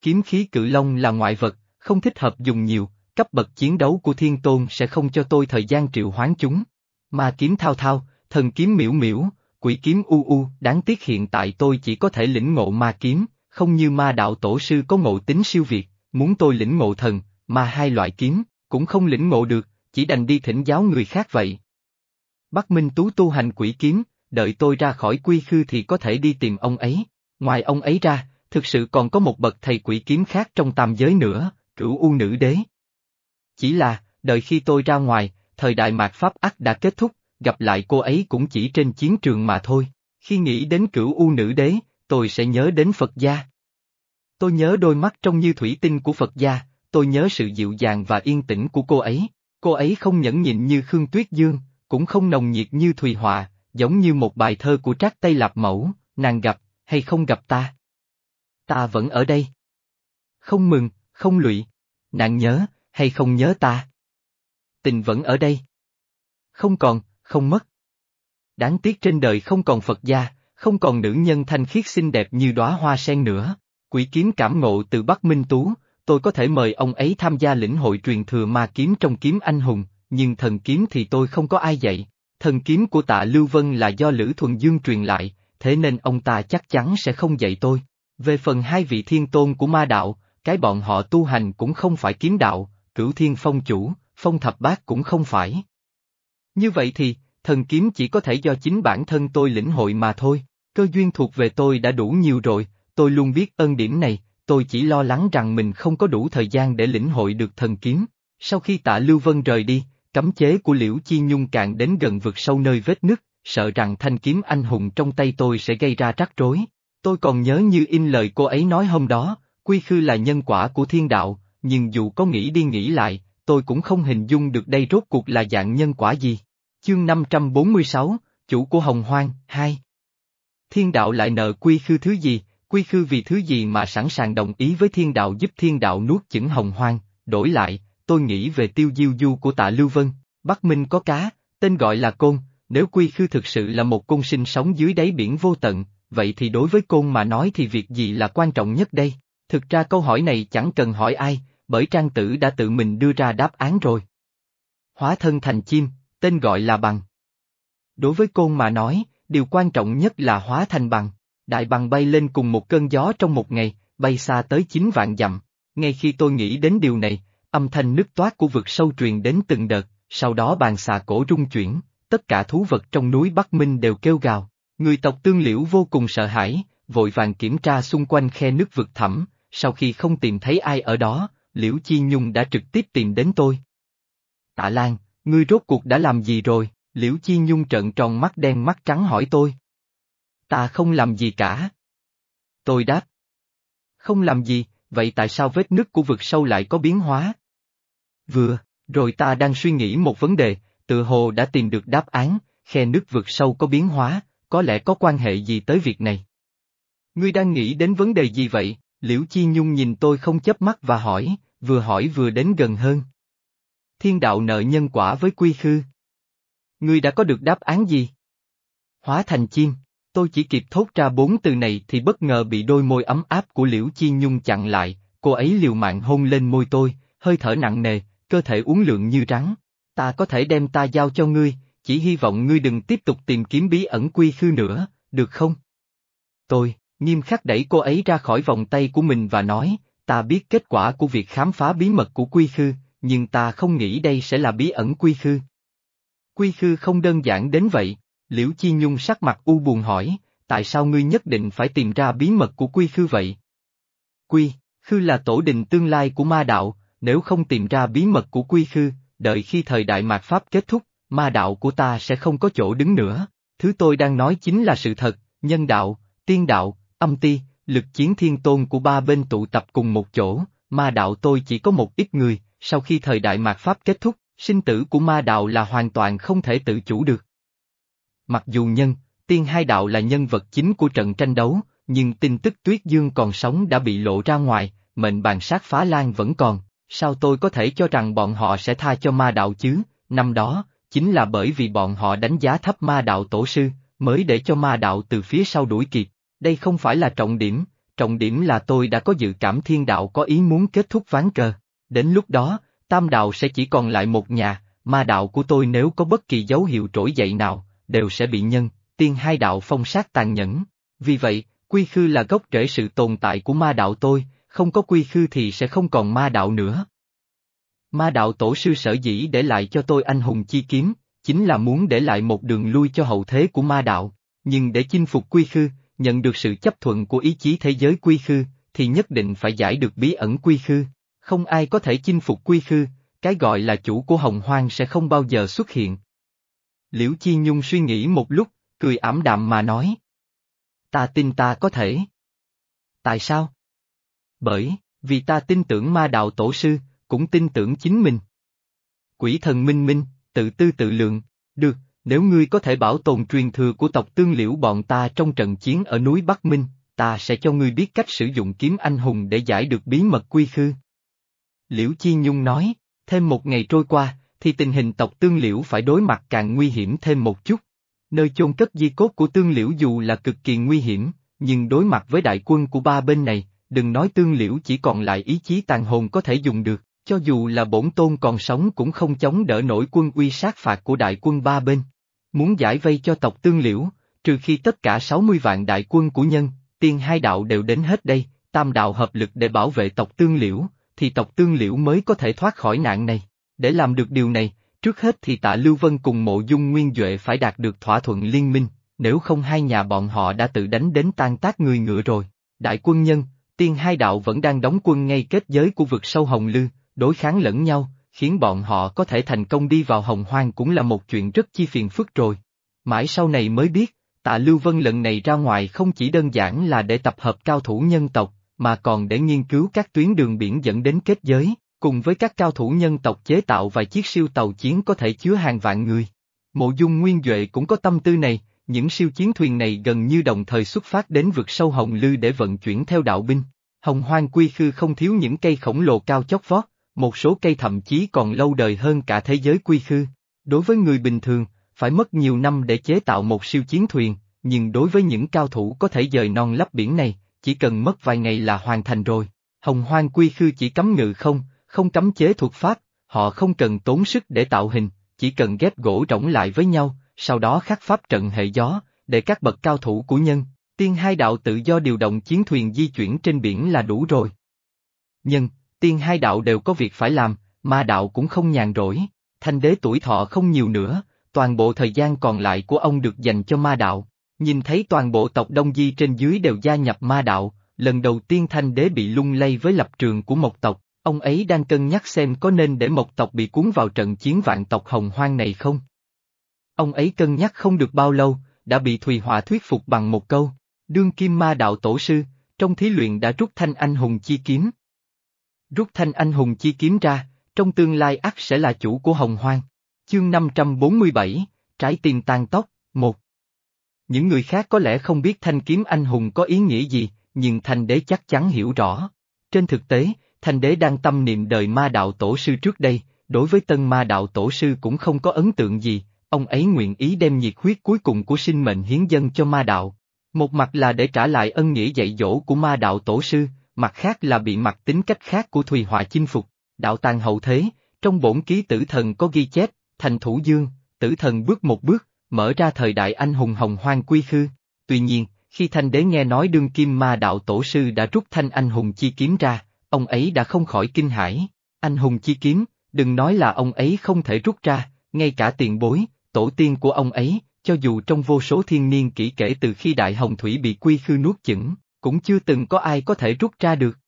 Kiếm khí cự long là ngoại vật, không thích hợp dùng nhiều, cấp bậc chiến đấu của thiên tôn sẽ không cho tôi thời gian triệu hoán chúng. Ma kiếm thao thao, thần kiếm miễu miễu, quỷ kiếm u u, đáng tiếc hiện tại tôi chỉ có thể lĩnh ngộ ma kiếm, không như ma đạo tổ sư có ngộ tính siêu việt, muốn tôi lĩnh ngộ thần, mà hai loại kiếm, cũng không lĩnh ngộ được, chỉ đành đi thỉnh giáo người khác vậy. Bắc Minh Tú tu hành quỷ kiếm, đợi tôi ra khỏi quy khư thì có thể đi tìm ông ấy, ngoài ông ấy ra, thực sự còn có một bậc thầy quỷ kiếm khác trong tam giới nữa, cửu u nữ đế. Chỉ là, đợi khi tôi ra ngoài, thời đại mạt Pháp ắt đã kết thúc, gặp lại cô ấy cũng chỉ trên chiến trường mà thôi. Khi nghĩ đến cửu u nữ đế, tôi sẽ nhớ đến Phật gia. Tôi nhớ đôi mắt trong như thủy tinh của Phật gia, tôi nhớ sự dịu dàng và yên tĩnh của cô ấy. Cô ấy không nhẫn nhịn như Khương Tuyết Dương, cũng không nồng nhiệt như Thùy Họa, giống như một bài thơ của Trác Tây Lạp Mẫu, nàng gặp, hay không gặp ta. Ta vẫn ở đây. Không mừng, không lụy. Nàng nhớ, hay không nhớ ta. Tình vẫn ở đây. Không còn, không mất. Đáng tiếc trên đời không còn Phật gia, không còn nữ nhân thanh khiết xinh đẹp như đóa hoa sen nữa. Quỷ kiếm cảm ngộ từ Bắc Minh Tú, tôi có thể mời ông ấy tham gia lĩnh hội truyền thừa ma kiếm trong kiếm anh hùng, nhưng thần kiếm thì tôi không có ai dạy. Thần kiếm của tạ Lưu Vân là do Lữ Thuần Dương truyền lại, thế nên ông ta chắc chắn sẽ không dạy tôi. Về phần hai vị thiên tôn của ma đạo, cái bọn họ tu hành cũng không phải kiếm đạo, cửu thiên phong chủ, phong thập bát cũng không phải. Như vậy thì, thần kiếm chỉ có thể do chính bản thân tôi lĩnh hội mà thôi, cơ duyên thuộc về tôi đã đủ nhiều rồi, tôi luôn biết ơn điểm này, tôi chỉ lo lắng rằng mình không có đủ thời gian để lĩnh hội được thần kiếm. Sau khi tạ Lưu Vân rời đi, cấm chế của Liễu Chi Nhung càng đến gần vực sâu nơi vết nứt, sợ rằng thanh kiếm anh hùng trong tay tôi sẽ gây ra rắc rối. Tôi còn nhớ như in lời cô ấy nói hôm đó, quy khư là nhân quả của thiên đạo, nhưng dù có nghĩ đi nghĩ lại, tôi cũng không hình dung được đây rốt cuộc là dạng nhân quả gì. Chương 546, Chủ của Hồng Hoang, 2 Thiên đạo lại nợ quy khư thứ gì, quy khư vì thứ gì mà sẵn sàng đồng ý với thiên đạo giúp thiên đạo nuốt chửng Hồng Hoang, đổi lại, tôi nghĩ về tiêu diêu du của tạ Lưu Vân, Bắc Minh có cá, tên gọi là Côn, nếu quy khư thực sự là một côn sinh sống dưới đáy biển vô tận, vậy thì đối với Côn mà nói thì việc gì là quan trọng nhất đây? Thực ra câu hỏi này chẳng cần hỏi ai, bởi trang tử đã tự mình đưa ra đáp án rồi. Hóa thân thành chim, tên gọi là bằng. Đối với côn mà nói, điều quan trọng nhất là hóa thành bằng. Đại bằng bay lên cùng một cơn gió trong một ngày, bay xa tới 9 vạn dặm. Ngay khi tôi nghĩ đến điều này, âm thanh nứt toát của vực sâu truyền đến từng đợt, sau đó bàn xà cổ rung chuyển, tất cả thú vật trong núi Bắc Minh đều kêu gào. Người tộc tương liễu vô cùng sợ hãi, vội vàng kiểm tra xung quanh khe nước vực thẳm, sau khi không tìm thấy ai ở đó, Liễu Chi Nhung đã trực tiếp tìm đến tôi. Tạ Lan, ngươi rốt cuộc đã làm gì rồi? Liễu Chi Nhung trợn tròn mắt đen mắt trắng hỏi tôi. Ta không làm gì cả. Tôi đáp. Không làm gì, vậy tại sao vết nứt của vực sâu lại có biến hóa? Vừa, rồi ta đang suy nghĩ một vấn đề, tự hồ đã tìm được đáp án, khe nước vực sâu có biến hóa, có lẽ có quan hệ gì tới việc này. Ngươi đang nghĩ đến vấn đề gì vậy? Liễu Chi Nhung nhìn tôi không chớp mắt và hỏi, vừa hỏi vừa đến gần hơn. Thiên đạo nợ nhân quả với quy khư. Ngươi đã có được đáp án gì? Hóa thành chim, tôi chỉ kịp thốt ra bốn từ này thì bất ngờ bị đôi môi ấm áp của Liễu Chi Nhung chặn lại, cô ấy liều mạng hôn lên môi tôi, hơi thở nặng nề, cơ thể uốn lượn như rắn. Ta có thể đem ta giao cho ngươi, chỉ hy vọng ngươi đừng tiếp tục tìm kiếm bí ẩn quy khư nữa, được không? Tôi, nghiêm khắc đẩy cô ấy ra khỏi vòng tay của mình và nói, ta biết kết quả của việc khám phá bí mật của quy khư, nhưng ta không nghĩ đây sẽ là bí ẩn quy khư. Quy khư không đơn giản đến vậy, Liễu Chi Nhung sắc mặt u buồn hỏi, tại sao ngươi nhất định phải tìm ra bí mật của quy khư vậy? Quy, khư là tổ đình tương lai của ma đạo, nếu không tìm ra bí mật của quy khư, đợi khi thời đại mạt Pháp kết thúc, ma đạo của ta sẽ không có chỗ đứng nữa. Thứ tôi đang nói chính là sự thật, nhân đạo, tiên đạo, âm ti, lực chiến thiên tôn của ba bên tụ tập cùng một chỗ, ma đạo tôi chỉ có một ít người, sau khi thời đại mạt Pháp kết thúc, sinh tử của ma đạo là hoàn toàn không thể tự chủ được. Mặc dù nhân, tiên hai đạo là nhân vật chính của trận tranh đấu, nhưng tin tức Tuyết Dương còn sống đã bị lộ ra ngoài, mệnh bàn sát phá lan vẫn còn, sao tôi có thể cho rằng bọn họ sẽ tha cho ma đạo chứ, năm đó, chính là bởi vì bọn họ đánh giá thấp ma đạo tổ sư, mới để cho ma đạo từ phía sau đuổi kịp. Đây không phải là trọng điểm, trọng điểm là tôi đã có dự cảm thiên đạo có ý muốn kết thúc ván cờ. Đến lúc đó, tam đạo sẽ chỉ còn lại một nhà, ma đạo của tôi nếu có bất kỳ dấu hiệu trỗi dậy nào, đều sẽ bị nhân, tiên hai đạo phong sát tàn nhẫn. Vì vậy, quy khư là gốc rễ sự tồn tại của ma đạo tôi, không có quy khư thì sẽ không còn ma đạo nữa. Ma đạo tổ sư sở dĩ để lại cho tôi anh hùng chi kiếm, chính là muốn để lại một đường lui cho hậu thế của ma đạo, nhưng để chinh phục quy khư, nhận được sự chấp thuận của ý chí thế giới quy khư, thì nhất định phải giải được bí ẩn quy khư. Không ai có thể chinh phục quy khư, cái gọi là chủ của hồng hoang sẽ không bao giờ xuất hiện. Liễu Chi Nhung suy nghĩ một lúc, cười ảm đạm mà nói. Ta tin ta có thể. Tại sao? Bởi, vì ta tin tưởng ma đạo tổ sư, cũng tin tưởng chính mình. Quỷ thần minh minh, tự tư tự lượng, được, nếu ngươi có thể bảo tồn truyền thừa của tộc tương liễu bọn ta trong trận chiến ở núi Bắc Minh, ta sẽ cho ngươi biết cách sử dụng kiếm anh hùng để giải được bí mật quy khư. Liễu Chi Nhung nói, thêm một ngày trôi qua, thì tình hình tộc tương liễu phải đối mặt càng nguy hiểm thêm một chút. Nơi chôn cất di cốt của tương liễu dù là cực kỳ nguy hiểm, nhưng đối mặt với đại quân của ba bên này, đừng nói tương liễu chỉ còn lại ý chí tàn hồn có thể dùng được, cho dù là bổn tôn còn sống cũng không chống đỡ nổi quân uy sát phạt của đại quân ba bên. Muốn giải vây cho tộc tương liễu, trừ khi tất cả 60 vạn đại quân của nhân, tiên hai đạo đều đến hết đây, tam đạo hợp lực để bảo vệ tộc tương liễu, thì tộc tương liễu mới có thể thoát khỏi nạn này. Để làm được điều này, trước hết thì tạ Lưu Vân cùng mộ dung nguyên Duệ phải đạt được thỏa thuận liên minh, nếu không hai nhà bọn họ đã tự đánh đến tan tác người ngựa rồi. Đại quân nhân, tiên hai đạo vẫn đang đóng quân ngay kết giới của vực sâu Hồng Lư, đối kháng lẫn nhau, khiến bọn họ có thể thành công đi vào hồng hoang cũng là một chuyện rất chi phiền phức rồi. Mãi sau này mới biết, tạ Lưu Vân lần này ra ngoài không chỉ đơn giản là để tập hợp cao thủ nhân tộc, mà còn để nghiên cứu các tuyến đường biển dẫn đến kết giới, cùng với các cao thủ nhân tộc chế tạo vài chiếc siêu tàu chiến có thể chứa hàng vạn người. Mộ dung nguyên Duệ cũng có tâm tư này, những siêu chiến thuyền này gần như đồng thời xuất phát đến vực sâu Hồng Lư để vận chuyển theo đạo binh. Hồng hoang quy khư không thiếu những cây khổng lồ cao chót vót, một số cây thậm chí còn lâu đời hơn cả thế giới quy khư. Đối với người bình thường, phải mất nhiều năm để chế tạo một siêu chiến thuyền, nhưng đối với những cao thủ có thể dời non lấp biển này, chỉ cần mất vài ngày là hoàn thành rồi. Hồng hoang quy khư chỉ cấm ngự không, không cấm chế thuật pháp, họ không cần tốn sức để tạo hình, chỉ cần ghép gỗ rỗng lại với nhau, sau đó khắc pháp trận hệ gió, để các bậc cao thủ của nhân, tiên hai đạo tự do điều động chiến thuyền di chuyển trên biển là đủ rồi. Nhân, tiên hai đạo đều có việc phải làm, ma đạo cũng không nhàn rỗi, thanh đế tuổi thọ không nhiều nữa, toàn bộ thời gian còn lại của ông được dành cho ma đạo. Nhìn thấy toàn bộ tộc Đông Di trên dưới đều gia nhập ma đạo, lần đầu tiên thanh đế bị lung lay với lập trường của một tộc, ông ấy đang cân nhắc xem có nên để một tộc bị cuốn vào trận chiến vạn tộc hồng hoang này không. Ông ấy cân nhắc không được bao lâu, đã bị Thùy Họa thuyết phục bằng một câu, đương kim ma đạo tổ sư, trong thí luyện đã rút thanh anh hùng chi kiếm. Rút thanh anh hùng chi kiếm ra, trong tương lai ắt sẽ là chủ của hồng hoang. Chương 547, Trái tim tan tóc, một. Những người khác có lẽ không biết thanh kiếm anh hùng có ý nghĩa gì, nhưng thanh đế chắc chắn hiểu rõ. Trên thực tế, thanh đế đang tâm niệm đời ma đạo tổ sư trước đây, đối với tân ma đạo tổ sư cũng không có ấn tượng gì, ông ấy nguyện ý đem nhiệt huyết cuối cùng của sinh mệnh hiến dân cho ma đạo. Một mặt là để trả lại ân nghĩa dạy dỗ của ma đạo tổ sư, mặt khác là bị mặt tính cách khác của Thùy Họa chinh phục. Đạo tàng hậu thế, trong bổn ký tử thần có ghi chép, thành thủ dương, tử thần bước một bước, mở ra thời đại anh hùng hồng hoang quy khư. Tuy nhiên, khi thanh đế nghe nói đương kim ma đạo tổ sư đã rút thanh anh hùng chi kiếm ra, ông ấy đã không khỏi kinh hãi. Anh hùng chi kiếm, đừng nói là ông ấy không thể rút ra, ngay cả tiền bối, tổ tiên của ông ấy, cho dù trong vô số thiên niên kỹ kể từ khi Đại Hồng Thủy bị quy khư nuốt chửng, cũng chưa từng có ai có thể rút ra được.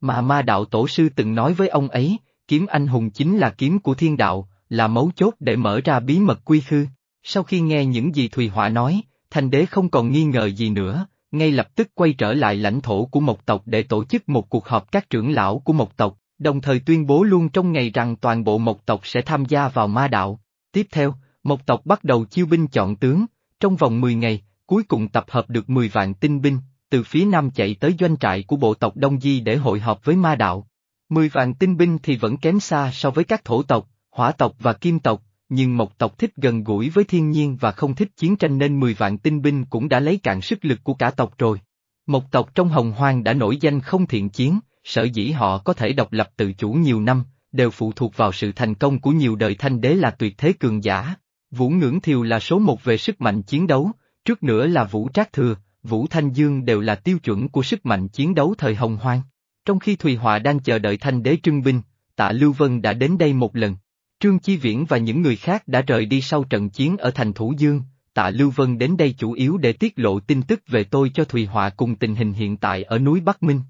Mà ma đạo tổ sư từng nói với ông ấy, kiếm anh hùng chính là kiếm của thiên đạo, là mấu chốt để mở ra bí mật quy khư. Sau khi nghe những gì Thùy Họa nói, thành đế không còn nghi ngờ gì nữa, ngay lập tức quay trở lại lãnh thổ của một tộc để tổ chức một cuộc họp các trưởng lão của một tộc, đồng thời tuyên bố luôn trong ngày rằng toàn bộ một tộc sẽ tham gia vào ma đạo. Tiếp theo, một tộc bắt đầu chiêu binh chọn tướng, trong vòng 10 ngày, cuối cùng tập hợp được 10 vạn tinh binh, từ phía nam chạy tới doanh trại của bộ tộc Đông Di để hội họp với ma đạo. 10 vạn tinh binh thì vẫn kém xa so với các thổ tộc, hỏa tộc và kim tộc, nhưng mộc tộc thích gần gũi với thiên nhiên và không thích chiến tranh nên 10 vạn tinh binh cũng đã lấy cạn sức lực của cả tộc rồi. Mộc tộc trong hồng hoang đã nổi danh không thiện chiến, sở dĩ họ có thể độc lập tự chủ nhiều năm, đều phụ thuộc vào sự thành công của nhiều đời thanh đế là tuyệt thế cường giả. Vũ Ngưỡng Thiều là số một về sức mạnh chiến đấu, trước nữa là Vũ Trác Thừa, Vũ Thanh Dương đều là tiêu chuẩn của sức mạnh chiến đấu thời hồng hoang. Trong khi Thùy Họa đang chờ đợi thanh đế trưng binh, tạ Lưu Vân đã đến đây một lần. Trương Chi Viễn và những người khác đã rời đi sau trận chiến ở thành Thủ Dương, tạ Lưu Vân đến đây chủ yếu để tiết lộ tin tức về tôi cho Thùy Họa cùng tình hình hiện tại ở núi Bắc Minh.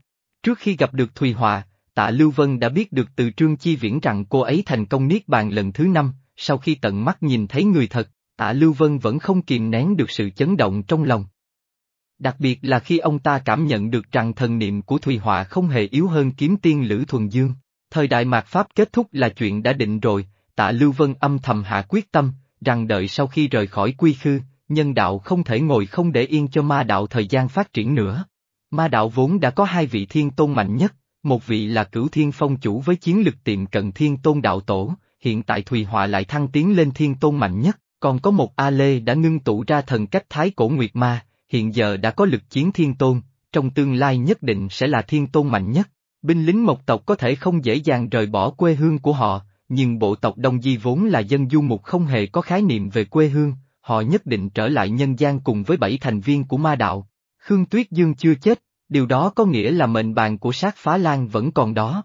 Trước khi gặp được Thùy Họa, tạ Lưu Vân đã biết được từ Trương Chi Viễn rằng cô ấy thành công niết bàn lần thứ năm, sau khi tận mắt nhìn thấy người thật, tạ Lưu Vân vẫn không kìm nén được sự chấn động trong lòng. Đặc biệt là khi ông ta cảm nhận được rằng thần niệm của Thùy Họa không hề yếu hơn kiếm tiên Lữ Thuần Dương. Thời đại mạt Pháp kết thúc là chuyện đã định rồi, tạ Lưu Vân âm thầm hạ quyết tâm, rằng đợi sau khi rời khỏi quy khư, nhân đạo không thể ngồi không để yên cho ma đạo thời gian phát triển nữa. Ma đạo vốn đã có hai vị thiên tôn mạnh nhất, một vị là cửu thiên phong chủ với chiến lực tiệm cận thiên tôn đạo tổ, hiện tại Thùy Họa lại thăng tiến lên thiên tôn mạnh nhất, còn có một A Lê đã ngưng tụ ra thần cách thái cổ nguyệt ma, hiện giờ đã có lực chiến thiên tôn, trong tương lai nhất định sẽ là thiên tôn mạnh nhất. Binh lính mộc tộc có thể không dễ dàng rời bỏ quê hương của họ, nhưng bộ tộc Đông Di vốn là dân du mục không hề có khái niệm về quê hương, họ nhất định trở lại nhân gian cùng với bảy thành viên của ma đạo. Khương Tuyết Dương chưa chết, điều đó có nghĩa là mệnh bàn của sát phá lan vẫn còn đó.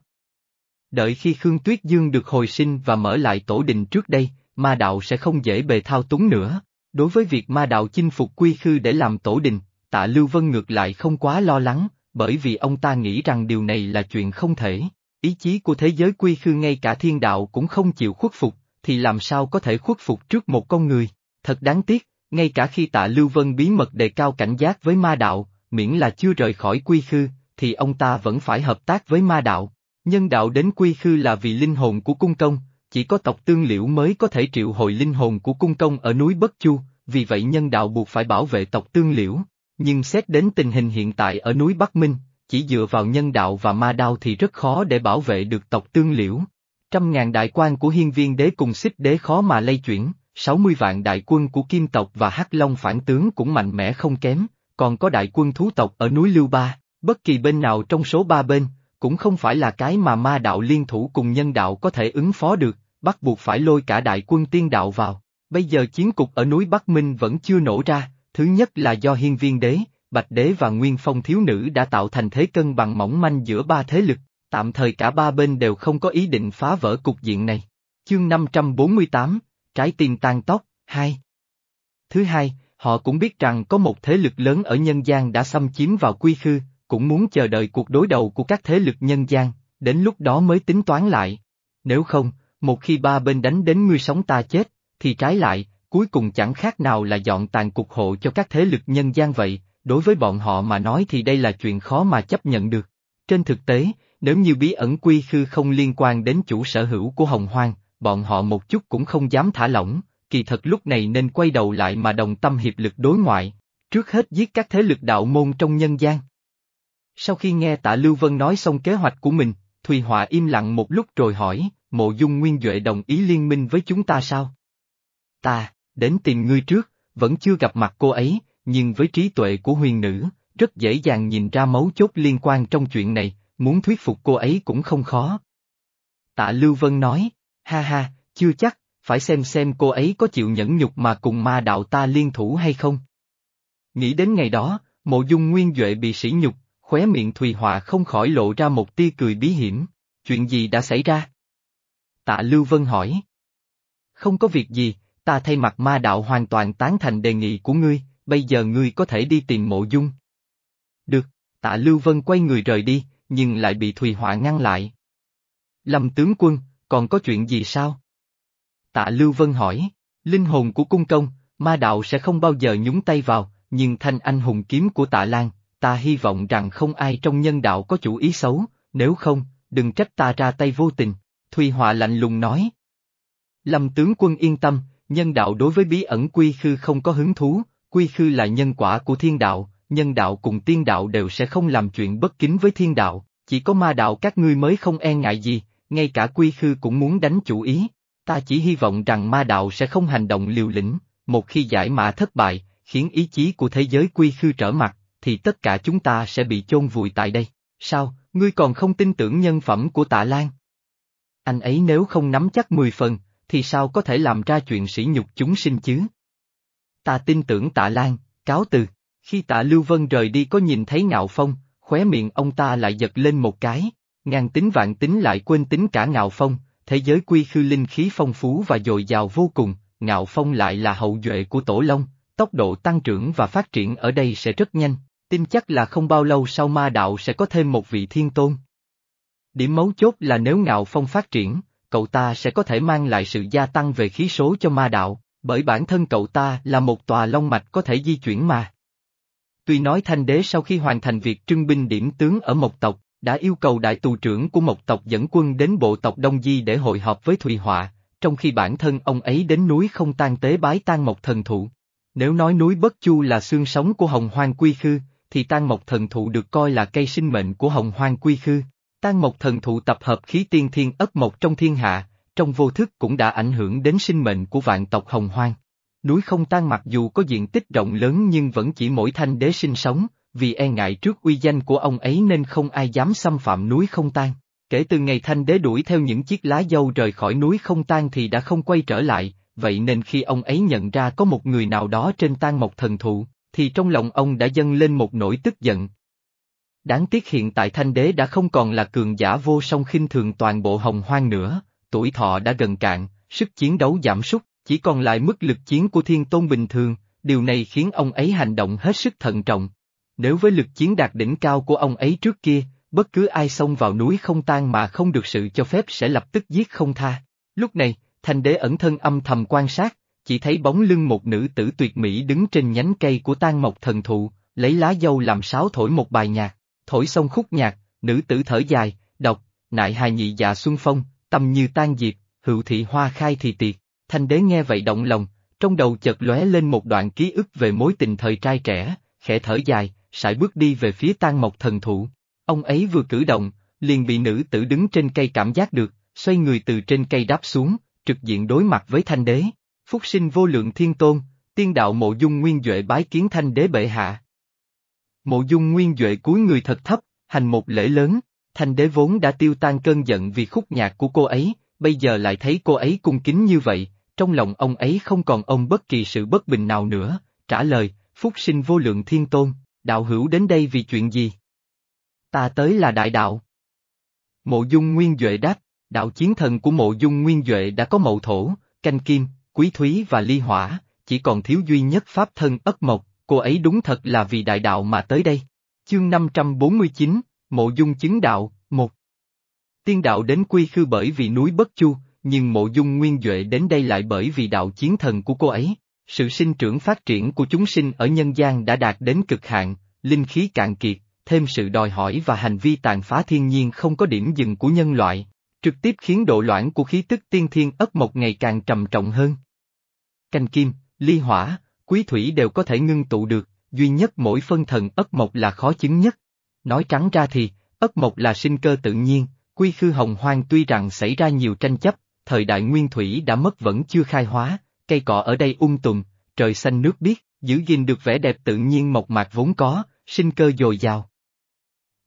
Đợi khi Khương Tuyết Dương được hồi sinh và mở lại tổ đình trước đây, ma đạo sẽ không dễ bề thao túng nữa. Đối với việc ma đạo chinh phục quy khư để làm tổ đình, tạ Lưu Vân ngược lại không quá lo lắng, bởi vì ông ta nghĩ rằng điều này là chuyện không thể. Ý chí của thế giới quy khư ngay cả thiên đạo cũng không chịu khuất phục, thì làm sao có thể khuất phục trước một con người. Thật đáng tiếc, ngay cả khi tạ Lưu Vân bí mật đề cao cảnh giác với ma đạo, miễn là chưa rời khỏi quy khư, thì ông ta vẫn phải hợp tác với ma đạo. Nhân đạo đến quy khư là vì linh hồn của cung công, chỉ có tộc tương liễu mới có thể triệu hồi linh hồn của cung công ở núi Bất Chu, vì vậy nhân đạo buộc phải bảo vệ tộc tương liễu. Nhưng xét đến tình hình hiện tại ở núi Bắc Minh, chỉ dựa vào nhân đạo và ma đao thì rất khó để bảo vệ được tộc tương liễu. Trăm ngàn đại quan của hiên viên đế cùng xích đế khó mà lay chuyển, 60 vạn đại quân của kim tộc và hắc long phản tướng cũng mạnh mẽ không kém, còn có đại quân thú tộc ở núi Lưu Ba, bất kỳ bên nào trong số ba bên, cũng không phải là cái mà ma đạo liên thủ cùng nhân đạo có thể ứng phó được, bắt buộc phải lôi cả đại quân tiên đạo vào. Bây giờ chiến cục ở núi Bắc Minh vẫn chưa nổ ra, thứ nhất là do hiên viên đế, bạch đế và nguyên phong thiếu nữ đã tạo thành thế cân bằng mỏng manh giữa ba thế lực, tạm thời cả ba bên đều không có ý định phá vỡ cục diện này. Chương 548, Trái tim tan tóc, 2 Thứ hai, họ cũng biết rằng có một thế lực lớn ở nhân gian đã xâm chiếm vào quy khư, cũng muốn chờ đợi cuộc đối đầu của các thế lực nhân gian, đến lúc đó mới tính toán lại. Nếu không, một khi ba bên đánh đến ngươi sống ta chết, thì trái lại, cuối cùng chẳng khác nào là dọn tàn cục hộ cho các thế lực nhân gian vậy, đối với bọn họ mà nói thì đây là chuyện khó mà chấp nhận được. Trên thực tế, nếu như bí ẩn quy khư không liên quan đến chủ sở hữu của Hồng Hoang, bọn họ một chút cũng không dám thả lỏng, kỳ thật lúc này nên quay đầu lại mà đồng tâm hiệp lực đối ngoại, trước hết giết các thế lực đạo môn trong nhân gian. Sau khi nghe tạ Lưu Vân nói xong kế hoạch của mình, Thùy Họa im lặng một lúc rồi hỏi, mộ dung nguyên Duệ đồng ý liên minh với chúng ta sao? Ta, đến tìm ngươi trước, vẫn chưa gặp mặt cô ấy, nhưng với trí tuệ của huyền nữ, rất dễ dàng nhìn ra mấu chốt liên quan trong chuyện này, muốn thuyết phục cô ấy cũng không khó. Tạ Lưu Vân nói, ha ha, chưa chắc, phải xem xem cô ấy có chịu nhẫn nhục mà cùng ma đạo ta liên thủ hay không. Nghĩ đến ngày đó, mộ dung nguyên Duệ bị sỉ nhục, khóe miệng Thùy Họa không khỏi lộ ra một tia cười bí hiểm, chuyện gì đã xảy ra? Tạ Lưu Vân hỏi. Không có việc gì, ta thay mặt ma đạo hoàn toàn tán thành đề nghị của ngươi, bây giờ ngươi có thể đi tìm mộ dung. Được, tạ Lưu Vân quay người rời đi, nhưng lại bị Thùy Họa ngăn lại. Lâm tướng quân, còn có chuyện gì sao? Tạ Lưu Vân hỏi, linh hồn của cung công, ma đạo sẽ không bao giờ nhúng tay vào, nhưng thanh anh hùng kiếm của tạ Lan, ta hy vọng rằng không ai trong nhân đạo có chủ ý xấu, nếu không, đừng trách ta ra tay vô tình. Thùy Họa lạnh lùng nói. Lâm tướng quân yên tâm, nhân đạo đối với bí ẩn quy khư không có hứng thú, quy khư là nhân quả của thiên đạo, nhân đạo cùng tiên đạo đều sẽ không làm chuyện bất kính với thiên đạo, chỉ có ma đạo các ngươi mới không e ngại gì, ngay cả quy khư cũng muốn đánh chủ ý. Ta chỉ hy vọng rằng ma đạo sẽ không hành động liều lĩnh, một khi giải mã thất bại, khiến ý chí của thế giới quy khư trở mặt, thì tất cả chúng ta sẽ bị chôn vùi tại đây. Sao, ngươi còn không tin tưởng nhân phẩm của tạ Lan? Anh ấy nếu không nắm chắc 10 phần, thì sao có thể làm ra chuyện sỉ nhục chúng sinh chứ? Ta tin tưởng tạ Lan, cáo từ. Khi tạ Lưu Vân rời đi có nhìn thấy ngạo phong, khóe miệng ông ta lại giật lên một cái, ngàn tính vạn tính lại quên tính cả ngạo phong, thế giới quy khư linh khí phong phú và dồi dào vô cùng, ngạo phong lại là hậu duệ của tổ long, tốc độ tăng trưởng và phát triển ở đây sẽ rất nhanh, tin chắc là không bao lâu sau ma đạo sẽ có thêm một vị thiên tôn. Điểm mấu chốt là nếu ngạo phong phát triển, cậu ta sẽ có thể mang lại sự gia tăng về khí số cho ma đạo, bởi bản thân cậu ta là một tòa long mạch có thể di chuyển mà. Tuy nói thanh đế sau khi hoàn thành việc trưng binh điểm tướng ở Mộc tộc, đã yêu cầu đại tù trưởng của Mộc tộc dẫn quân đến bộ tộc Đông Di để hội họp với Thùy Họa, trong khi bản thân ông ấy đến núi không tan tế bái tan mộc thần thụ. Nếu nói núi Bất Chu là xương sống của hồng hoang quy khư, thì tan mộc thần thụ được coi là cây sinh mệnh của hồng hoang quy khư. Tan mộc thần thụ tập hợp khí tiên thiên ất mộc trong thiên hạ, trong vô thức cũng đã ảnh hưởng đến sinh mệnh của vạn tộc hồng hoang. Núi không tan mặc dù có diện tích rộng lớn nhưng vẫn chỉ mỗi thanh đế sinh sống, vì e ngại trước uy danh của ông ấy nên không ai dám xâm phạm núi không tan. Kể từ ngày thanh đế đuổi theo những chiếc lá dâu rời khỏi núi không tan thì đã không quay trở lại, vậy nên khi ông ấy nhận ra có một người nào đó trên tan mộc thần thụ, thì trong lòng ông đã dâng lên một nỗi tức giận. Đáng tiếc hiện tại thanh đế đã không còn là cường giả vô song khinh thường toàn bộ hồng hoang nữa, tuổi thọ đã gần cạn, sức chiến đấu giảm sút, chỉ còn lại mức lực chiến của thiên tôn bình thường, điều này khiến ông ấy hành động hết sức thận trọng. Nếu với lực chiến đạt đỉnh cao của ông ấy trước kia, bất cứ ai xông vào núi không tan mà không được sự cho phép sẽ lập tức giết không tha. Lúc này, thanh đế ẩn thân âm thầm quan sát, chỉ thấy bóng lưng một nữ tử tuyệt mỹ đứng trên nhánh cây của tan mộc thần thụ, lấy lá dâu làm sáo thổi một bài nhạc, thổi xong khúc nhạc, nữ tử thở dài, đọc, nại hài nhị dạ xuân phong, tâm như tan diệt, hữu thị hoa khai thì tiệt, thanh đế nghe vậy động lòng, trong đầu chợt lóe lên một đoạn ký ức về mối tình thời trai trẻ, khẽ thở dài, sải bước đi về phía tan mộc thần thụ. Ông ấy vừa cử động, liền bị nữ tử đứng trên cây cảm giác được, xoay người từ trên cây đáp xuống, trực diện đối mặt với thanh đế. Phúc sinh vô lượng thiên tôn, tiên đạo mộ dung nguyên Duệ bái kiến thanh đế bệ hạ. Mộ dung nguyên Duệ cúi người thật thấp, hành một lễ lớn, thanh đế vốn đã tiêu tan cơn giận vì khúc nhạc của cô ấy, bây giờ lại thấy cô ấy cung kính như vậy, trong lòng ông ấy không còn ông bất kỳ sự bất bình nào nữa, trả lời, Phúc sinh vô lượng thiên tôn, đạo hữu đến đây vì chuyện gì? Ta tới là đại đạo. Mộ dung nguyên Duệ đáp, đạo chiến thần của mộ dung nguyên Duệ đã có mậu thổ, canh kim, quý thúy và ly hỏa, chỉ còn thiếu duy nhất pháp thân ất mộc, cô ấy đúng thật là vì đại đạo mà tới đây. Chương 549, Mộ Dung chứng đạo, một Tiên đạo đến quy khư bởi vì núi Bất Chu, nhưng mộ dung nguyên Duệ đến đây lại bởi vì đạo chiến thần của cô ấy. Sự sinh trưởng phát triển của chúng sinh ở nhân gian đã đạt đến cực hạn, linh khí cạn kiệt, thêm sự đòi hỏi và hành vi tàn phá thiên nhiên không có điểm dừng của nhân loại, trực tiếp khiến độ loãng của khí tức tiên thiên ất mộc ngày càng trầm trọng hơn. Canh kim, ly hỏa, quý thủy đều có thể ngưng tụ được, duy nhất mỗi phân thần ất mộc là khó chứng nhất. Nói trắng ra thì, ất mộc là sinh cơ tự nhiên, quy khư hồng hoang tuy rằng xảy ra nhiều tranh chấp, thời đại nguyên thủy đã mất vẫn chưa khai hóa, cây cỏ ở đây ung tùm, trời xanh nước biếc, giữ gìn được vẻ đẹp tự nhiên mộc mạc vốn có, sinh cơ dồi dào.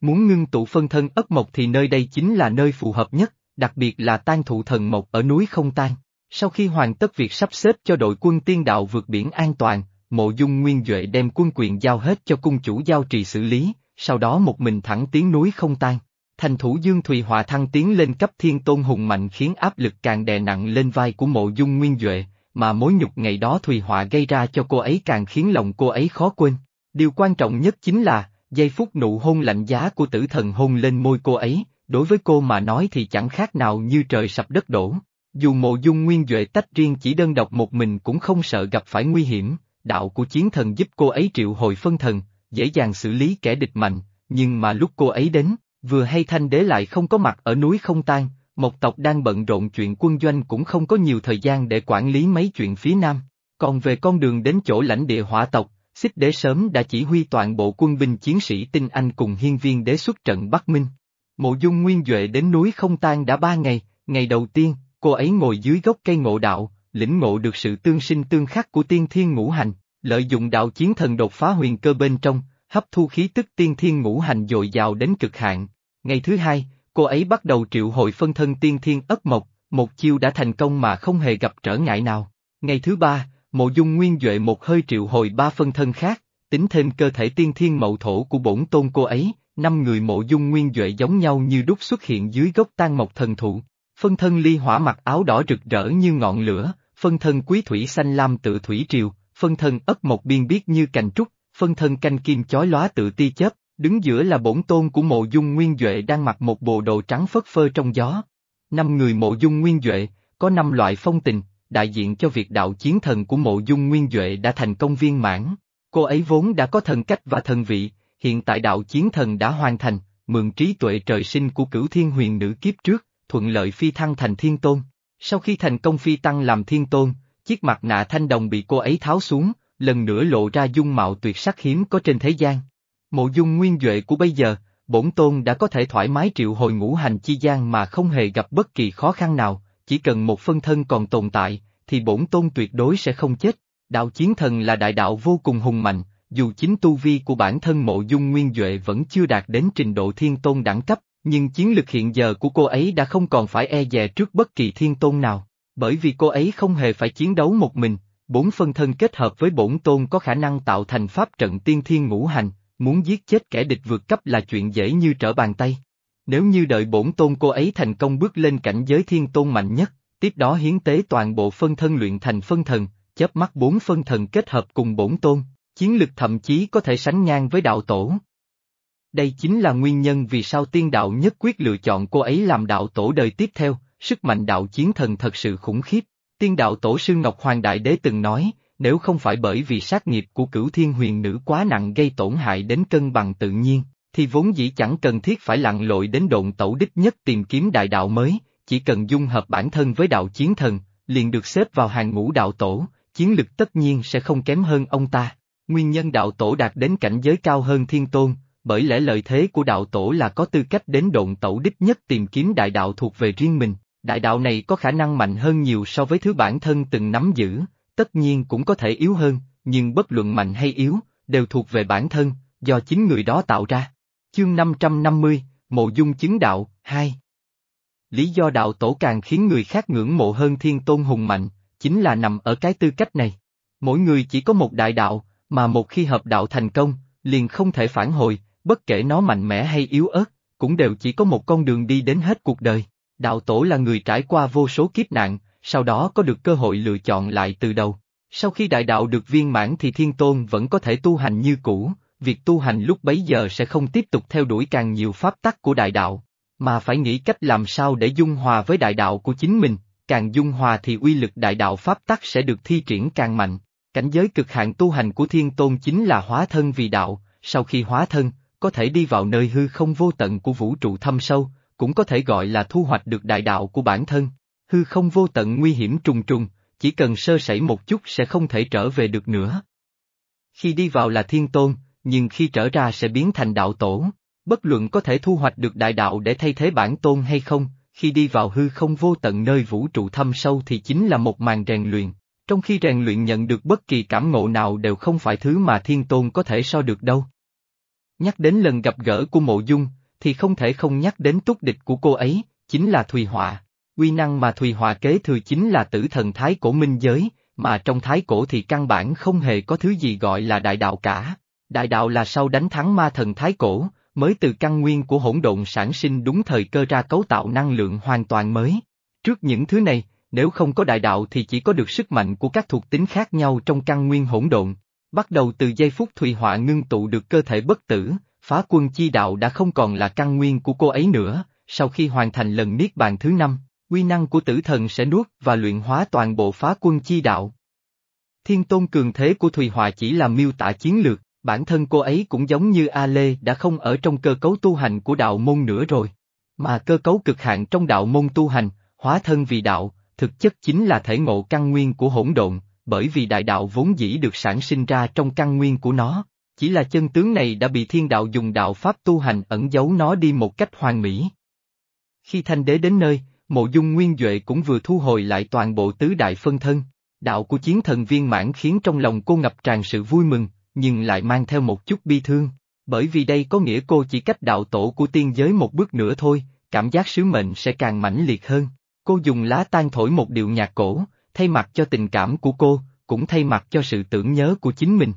Muốn ngưng tụ phân thân ất mộc thì nơi đây chính là nơi phù hợp nhất, đặc biệt là tan thụ thần mộc ở núi không tan. Sau khi hoàn tất việc sắp xếp cho đội quân tiên đạo vượt biển an toàn, mộ dung nguyên Duệ đem quân quyền giao hết cho cung chủ giao trì xử lý, sau đó một mình thẳng tiến núi không tan. Thành thủ Dương Thùy Hòa thăng tiến lên cấp thiên tôn hùng mạnh khiến áp lực càng đè nặng lên vai của mộ dung nguyên Duệ, mà mối nhục ngày đó Thùy Hòa gây ra cho cô ấy càng khiến lòng cô ấy khó quên. Điều quan trọng nhất chính là, giây phút nụ hôn lạnh giá của tử thần hôn lên môi cô ấy, đối với cô mà nói thì chẳng khác nào như trời sập đất đổ. Dù mộ dung nguyên Duệ tách riêng chỉ đơn độc một mình cũng không sợ gặp phải nguy hiểm, đạo của chiến thần giúp cô ấy triệu hồi phân thần, dễ dàng xử lý kẻ địch mạnh, nhưng mà lúc cô ấy đến, vừa hay thanh đế lại không có mặt ở núi không tan, Mộc tộc đang bận rộn chuyện quân doanh cũng không có nhiều thời gian để quản lý mấy chuyện phía nam. Còn về con đường đến chỗ lãnh địa hỏa tộc, xích đế sớm đã chỉ huy toàn bộ quân binh chiến sĩ tinh anh cùng hiên viên đế xuất trận Bắc Minh. Mộ dung nguyên Duệ đến núi không tan đã ba ngày, ngày đầu tiên, cô ấy ngồi dưới gốc cây ngộ đạo, lĩnh ngộ được sự tương sinh tương khắc của tiên thiên ngũ hành, lợi dụng đạo chiến thần đột phá huyền cơ bên trong, hấp thu khí tức tiên thiên ngũ hành dồi dào đến cực hạn. Ngày thứ hai, cô ấy bắt đầu triệu hồi phân thân tiên thiên ất mộc, một chiêu đã thành công mà không hề gặp trở ngại nào. Ngày thứ ba, mộ dung nguyên Duệ một hơi triệu hồi ba phân thân khác, tính thêm cơ thể tiên thiên mậu thổ của bổn tôn cô ấy, năm người mộ dung nguyên Duệ giống nhau như đúc xuất hiện dưới gốc tan mộc thần thụ. Phân thân ly hỏa mặc áo đỏ rực rỡ như ngọn lửa, phân thân quý thủy xanh lam tự thủy triều, phân thân ất một biên biết như cành trúc, phân thân canh kim chói lóa tự ti chớp, đứng giữa là bổn tôn của mộ dung nguyên Duệ đang mặc một bộ đồ trắng phất phơ trong gió. Năm người mộ dung nguyên Duệ, có năm loại phong tình, đại diện cho việc đạo chiến thần của mộ dung nguyên Duệ đã thành công viên mãn. Cô ấy vốn đã có thần cách và thần vị, hiện tại đạo chiến thần đã hoàn thành, mượn trí tuệ trời sinh của cửu thiên huyền nữ kiếp trước, thuận lợi phi thăng thành thiên tôn. Sau khi thành công phi tăng làm thiên tôn, chiếc mặt nạ thanh đồng bị cô ấy tháo xuống, lần nữa lộ ra dung mạo tuyệt sắc hiếm có trên thế gian. Mộ dung nguyên Duệ của bây giờ, bổn tôn đã có thể thoải mái triệu hồi ngũ hành chi gian mà không hề gặp bất kỳ khó khăn nào, chỉ cần một phân thân còn tồn tại, thì bổn tôn tuyệt đối sẽ không chết. Đạo chiến thần là đại đạo vô cùng hùng mạnh, dù chính tu vi của bản thân mộ dung nguyên Duệ vẫn chưa đạt đến trình độ thiên tôn đẳng cấp, nhưng chiến lực hiện giờ của cô ấy đã không còn phải e dè trước bất kỳ thiên tôn nào, bởi vì cô ấy không hề phải chiến đấu một mình, bốn phân thân kết hợp với bổn tôn có khả năng tạo thành pháp trận tiên thiên ngũ hành, muốn giết chết kẻ địch vượt cấp là chuyện dễ như trở bàn tay. Nếu như đợi bổn tôn cô ấy thành công bước lên cảnh giới thiên tôn mạnh nhất, tiếp đó hiến tế toàn bộ phân thân luyện thành phân thần, chớp mắt bốn phân thần kết hợp cùng bổn tôn, chiến lực thậm chí có thể sánh ngang với đạo tổ. Đây chính là nguyên nhân vì sao tiên đạo nhất quyết lựa chọn cô ấy làm đạo tổ đời tiếp theo, sức mạnh đạo chiến thần thật sự khủng khiếp. Tiên đạo tổ sư Ngọc Hoàng Đại Đế từng nói, nếu không phải bởi vì sát nghiệp của cửu thiên huyền nữ quá nặng gây tổn hại đến cân bằng tự nhiên, thì vốn dĩ chẳng cần thiết phải lặn lội đến độn tẩu đích nhất tìm kiếm đại đạo mới, chỉ cần dung hợp bản thân với đạo chiến thần, liền được xếp vào hàng ngũ đạo tổ, chiến lực tất nhiên sẽ không kém hơn ông ta. Nguyên nhân đạo tổ đạt đến cảnh giới cao hơn thiên tôn, bởi lẽ lợi thế của đạo tổ là có tư cách đến độn tẩu đích nhất tìm kiếm đại đạo thuộc về riêng mình, đại đạo này có khả năng mạnh hơn nhiều so với thứ bản thân từng nắm giữ, tất nhiên cũng có thể yếu hơn, nhưng bất luận mạnh hay yếu, đều thuộc về bản thân, do chính người đó tạo ra. Chương 550, Mộ Dung Chứng Đạo, 2 Lý do đạo tổ càng khiến người khác ngưỡng mộ hơn thiên tôn hùng mạnh, chính là nằm ở cái tư cách này. Mỗi người chỉ có một đại đạo, mà một khi hợp đạo thành công, liền không thể phản hồi, bất kể nó mạnh mẽ hay yếu ớt, cũng đều chỉ có một con đường đi đến hết cuộc đời. Đạo tổ là người trải qua vô số kiếp nạn, sau đó có được cơ hội lựa chọn lại từ đầu. Sau khi đại đạo được viên mãn thì thiên tôn vẫn có thể tu hành như cũ, việc tu hành lúc bấy giờ sẽ không tiếp tục theo đuổi càng nhiều pháp tắc của đại đạo, mà phải nghĩ cách làm sao để dung hòa với đại đạo của chính mình, càng dung hòa thì uy lực đại đạo pháp tắc sẽ được thi triển càng mạnh. Cảnh giới cực hạn tu hành của thiên tôn chính là hóa thân vì đạo, sau khi hóa thân, có thể đi vào nơi hư không vô tận của vũ trụ thâm sâu, cũng có thể gọi là thu hoạch được đại đạo của bản thân. Hư không vô tận nguy hiểm trùng trùng, chỉ cần sơ sẩy một chút sẽ không thể trở về được nữa. Khi đi vào là thiên tôn, nhưng khi trở ra sẽ biến thành đạo tổ. Bất luận có thể thu hoạch được đại đạo để thay thế bản tôn hay không, khi đi vào hư không vô tận nơi vũ trụ thâm sâu thì chính là một màn rèn luyện. Trong khi rèn luyện nhận được bất kỳ cảm ngộ nào đều không phải thứ mà thiên tôn có thể so được đâu. Nhắc đến lần gặp gỡ của mộ dung, thì không thể không nhắc đến túc địch của cô ấy, chính là Thùy Họa. Quy năng mà Thùy Họa kế thừa chính là tử thần thái cổ minh giới, mà trong thái cổ thì căn bản không hề có thứ gì gọi là đại đạo cả. Đại đạo là sau đánh thắng ma thần thái cổ, mới từ căn nguyên của hỗn độn sản sinh đúng thời cơ ra cấu tạo năng lượng hoàn toàn mới. Trước những thứ này, nếu không có đại đạo thì chỉ có được sức mạnh của các thuộc tính khác nhau trong căn nguyên hỗn độn. Bắt đầu từ giây phút Thùy Họa ngưng tụ được cơ thể bất tử, phá quân chi đạo đã không còn là căn nguyên của cô ấy nữa, sau khi hoàn thành lần niết bàn thứ năm, quy năng của tử thần sẽ nuốt và luyện hóa toàn bộ phá quân chi đạo. Thiên tôn cường thế của Thùy Họa chỉ là miêu tả chiến lược, bản thân cô ấy cũng giống như A Lê đã không ở trong cơ cấu tu hành của đạo môn nữa rồi. Mà cơ cấu cực hạn trong đạo môn tu hành, hóa thân vì đạo, thực chất chính là thể ngộ căn nguyên của hỗn độn, bởi vì đại đạo vốn dĩ được sản sinh ra trong căn nguyên của nó, chỉ là chân tướng này đã bị thiên đạo dùng đạo pháp tu hành ẩn giấu nó đi một cách hoàn mỹ. Khi thanh đế đến nơi, mộ dung nguyên Duệ cũng vừa thu hồi lại toàn bộ tứ đại phân thân, đạo của chiến thần viên mãn khiến trong lòng cô ngập tràn sự vui mừng, nhưng lại mang theo một chút bi thương, bởi vì đây có nghĩa cô chỉ cách đạo tổ của tiên giới một bước nữa thôi, cảm giác sứ mệnh sẽ càng mãnh liệt hơn. Cô dùng lá tan thổi một điệu nhạc cổ, thay mặt cho tình cảm của cô, cũng thay mặt cho sự tưởng nhớ của chính mình.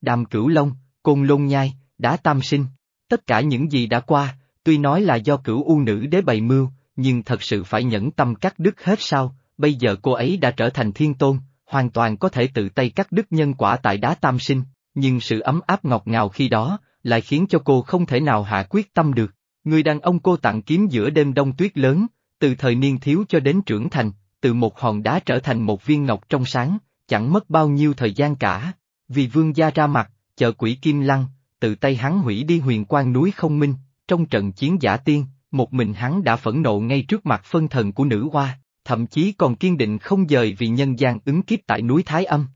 Đàm Cửu Long, Côn Lôn Nhai, Đá Tam Sinh, tất cả những gì đã qua, tuy nói là do cửu u nữ đế bày mưu, nhưng thật sự phải nhẫn tâm cắt đứt hết sao, bây giờ cô ấy đã trở thành thiên tôn, hoàn toàn có thể tự tay cắt đứt nhân quả tại đá tam sinh, nhưng sự ấm áp ngọt ngào khi đó, lại khiến cho cô không thể nào hạ quyết tâm được. Người đàn ông cô tặng kiếm giữa đêm đông tuyết lớn, từ thời niên thiếu cho đến trưởng thành, từ một hòn đá trở thành một viên ngọc trong sáng, chẳng mất bao nhiêu thời gian cả. Vì vương gia ra mặt, chờ quỷ Kim Lăng, tự tay hắn hủy đi huyền quan núi không minh, trong trận chiến giả tiên, một mình hắn đã phẫn nộ ngay trước mặt phân thần của nữ hoa, thậm chí còn kiên định không dời vì nhân gian ứng kiếp tại núi Thái Âm.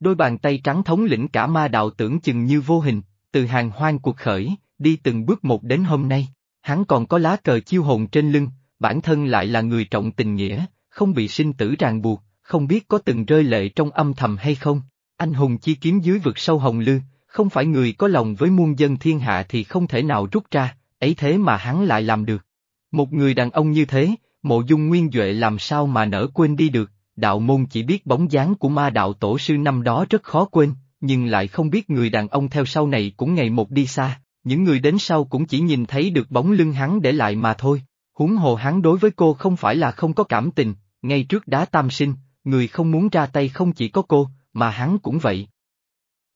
Đôi bàn tay trắng thống lĩnh cả ma đạo tưởng chừng như vô hình, từ hàng hoang cuộc khởi, đi từng bước một đến hôm nay, hắn còn có lá cờ chiêu hồn trên lưng, bản thân lại là người trọng tình nghĩa, không bị sinh tử ràng buộc, không biết có từng rơi lệ trong âm thầm hay không. Anh hùng chi kiếm dưới vực sâu hồng lư, không phải người có lòng với muôn dân thiên hạ thì không thể nào rút ra, ấy thế mà hắn lại làm được. Một người đàn ông như thế, mộ dung nguyên Duệ làm sao mà nỡ quên đi được, đạo môn chỉ biết bóng dáng của ma đạo tổ sư năm đó rất khó quên, nhưng lại không biết người đàn ông theo sau này cũng ngày một đi xa, những người đến sau cũng chỉ nhìn thấy được bóng lưng hắn để lại mà thôi. Huống hồ hắn đối với cô không phải là không có cảm tình, ngay trước đá tam sinh, người không muốn ra tay không chỉ có cô, mà hắn cũng vậy.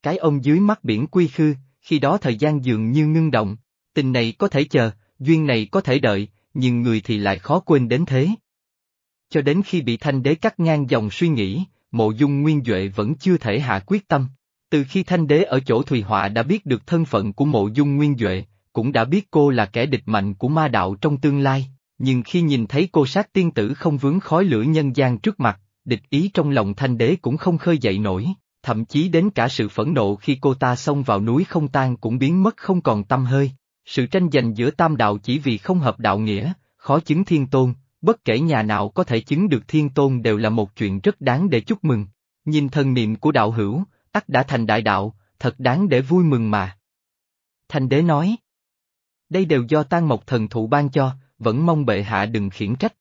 Cái ông dưới mắt biển quy khư, khi đó thời gian dường như ngưng động, tình này có thể chờ, duyên này có thể đợi, nhưng người thì lại khó quên đến thế. Cho đến khi bị thanh đế cắt ngang dòng suy nghĩ, mộ dung nguyên Duệ vẫn chưa thể hạ quyết tâm. Từ khi thanh đế ở chỗ Thùy Họa đã biết được thân phận của mộ dung nguyên Duệ, cũng đã biết cô là kẻ địch mạnh của ma đạo trong tương lai, nhưng khi nhìn thấy cô sát tiên tử không vướng khói lửa nhân gian trước mặt, địch ý trong lòng thanh đế cũng không khơi dậy nổi, thậm chí đến cả sự phẫn nộ khi cô ta xông vào núi không tan cũng biến mất không còn tâm hơi. Sự tranh giành giữa tam đạo chỉ vì không hợp đạo nghĩa, khó chứng thiên tôn, bất kể nhà nào có thể chứng được thiên tôn đều là một chuyện rất đáng để chúc mừng. Nhìn thân niệm của đạo hữu, ắt đã thành đại đạo, thật đáng để vui mừng mà. Thanh đế nói. Đây đều do tan mộc thần thụ ban cho, vẫn mong bệ hạ đừng khiển trách.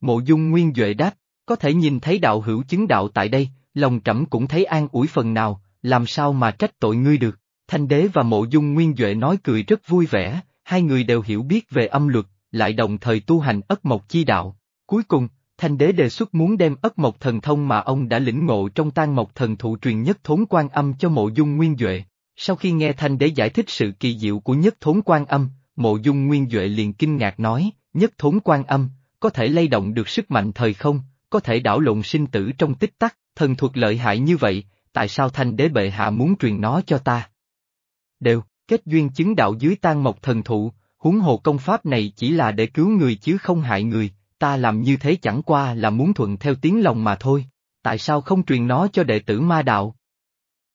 Mộ dung nguyên Duệ đáp, có thể nhìn thấy đạo hữu chứng đạo tại đây, lòng trẫm cũng thấy an ủi phần nào, làm sao mà trách tội ngươi được. Thanh đế và mộ dung nguyên Duệ nói cười rất vui vẻ, hai người đều hiểu biết về âm luật, lại đồng thời tu hành ất mộc chi đạo. Cuối cùng, Thanh đế đề xuất muốn đem ất mộc thần thông mà ông đã lĩnh ngộ trong tan mộc thần thụ truyền nhất thốn quan âm cho mộ dung nguyên Duệ. Sau khi nghe Thanh đế giải thích sự kỳ diệu của nhất thốn quan âm, mộ dung nguyên Duệ liền kinh ngạc nói, nhất thốn quan âm, có thể lay động được sức mạnh thời không, có thể đảo lộn sinh tử trong tích tắc, thần thuật lợi hại như vậy, tại sao thanh đế bệ hạ muốn truyền nó cho ta? Đều, kết duyên chứng đạo dưới tan mộc thần thụ, huống hồ công pháp này chỉ là để cứu người chứ không hại người, ta làm như thế chẳng qua là muốn thuận theo tiếng lòng mà thôi, tại sao không truyền nó cho đệ tử ma đạo?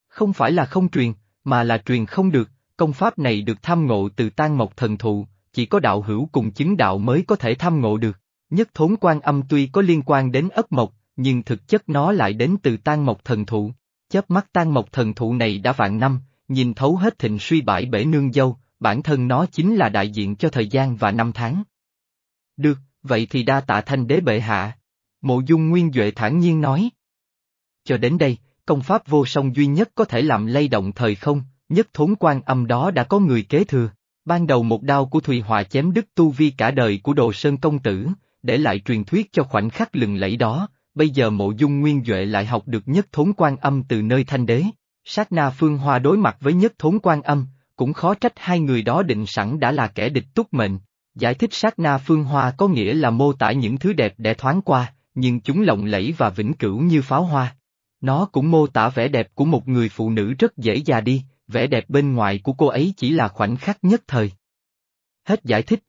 Không phải là không truyền, mà là truyền không được, công pháp này được tham ngộ từ tan mộc thần thụ, chỉ có đạo hữu cùng chứng đạo mới có thể tham ngộ được. Nhất thốn quan âm tuy có liên quan đến ất mộc, nhưng thực chất nó lại đến từ tan mộc thần thụ. Chớp mắt tan mộc thần thụ này đã vạn năm, nhìn thấu hết thịnh suy bãi bể nương dâu, bản thân nó chính là đại diện cho thời gian và năm tháng. Được, vậy thì đa tạ thanh đế bệ hạ. Mộ dung nguyên Duệ thản nhiên nói. Cho đến đây, công pháp vô song duy nhất có thể làm lay động thời không, nhất thốn quan âm đó đã có người kế thừa. Ban đầu một đao của Thùy Hòa chém đứt tu vi cả đời của Đồ Sơn Công Tử, để lại truyền thuyết cho khoảnh khắc lừng lẫy đó, bây giờ mộ dung nguyên Duệ lại học được nhất thốn quan âm từ nơi thanh đế. Sát na phương hoa đối mặt với nhất thốn quan âm, cũng khó trách hai người đó định sẵn đã là kẻ địch túc mệnh. Giải thích sát na phương hoa có nghĩa là mô tả những thứ đẹp để thoáng qua, nhưng chúng lộng lẫy và vĩnh cửu như pháo hoa. Nó cũng mô tả vẻ đẹp của một người phụ nữ rất dễ già đi, vẻ đẹp bên ngoài của cô ấy chỉ là khoảnh khắc nhất thời. Hết giải thích,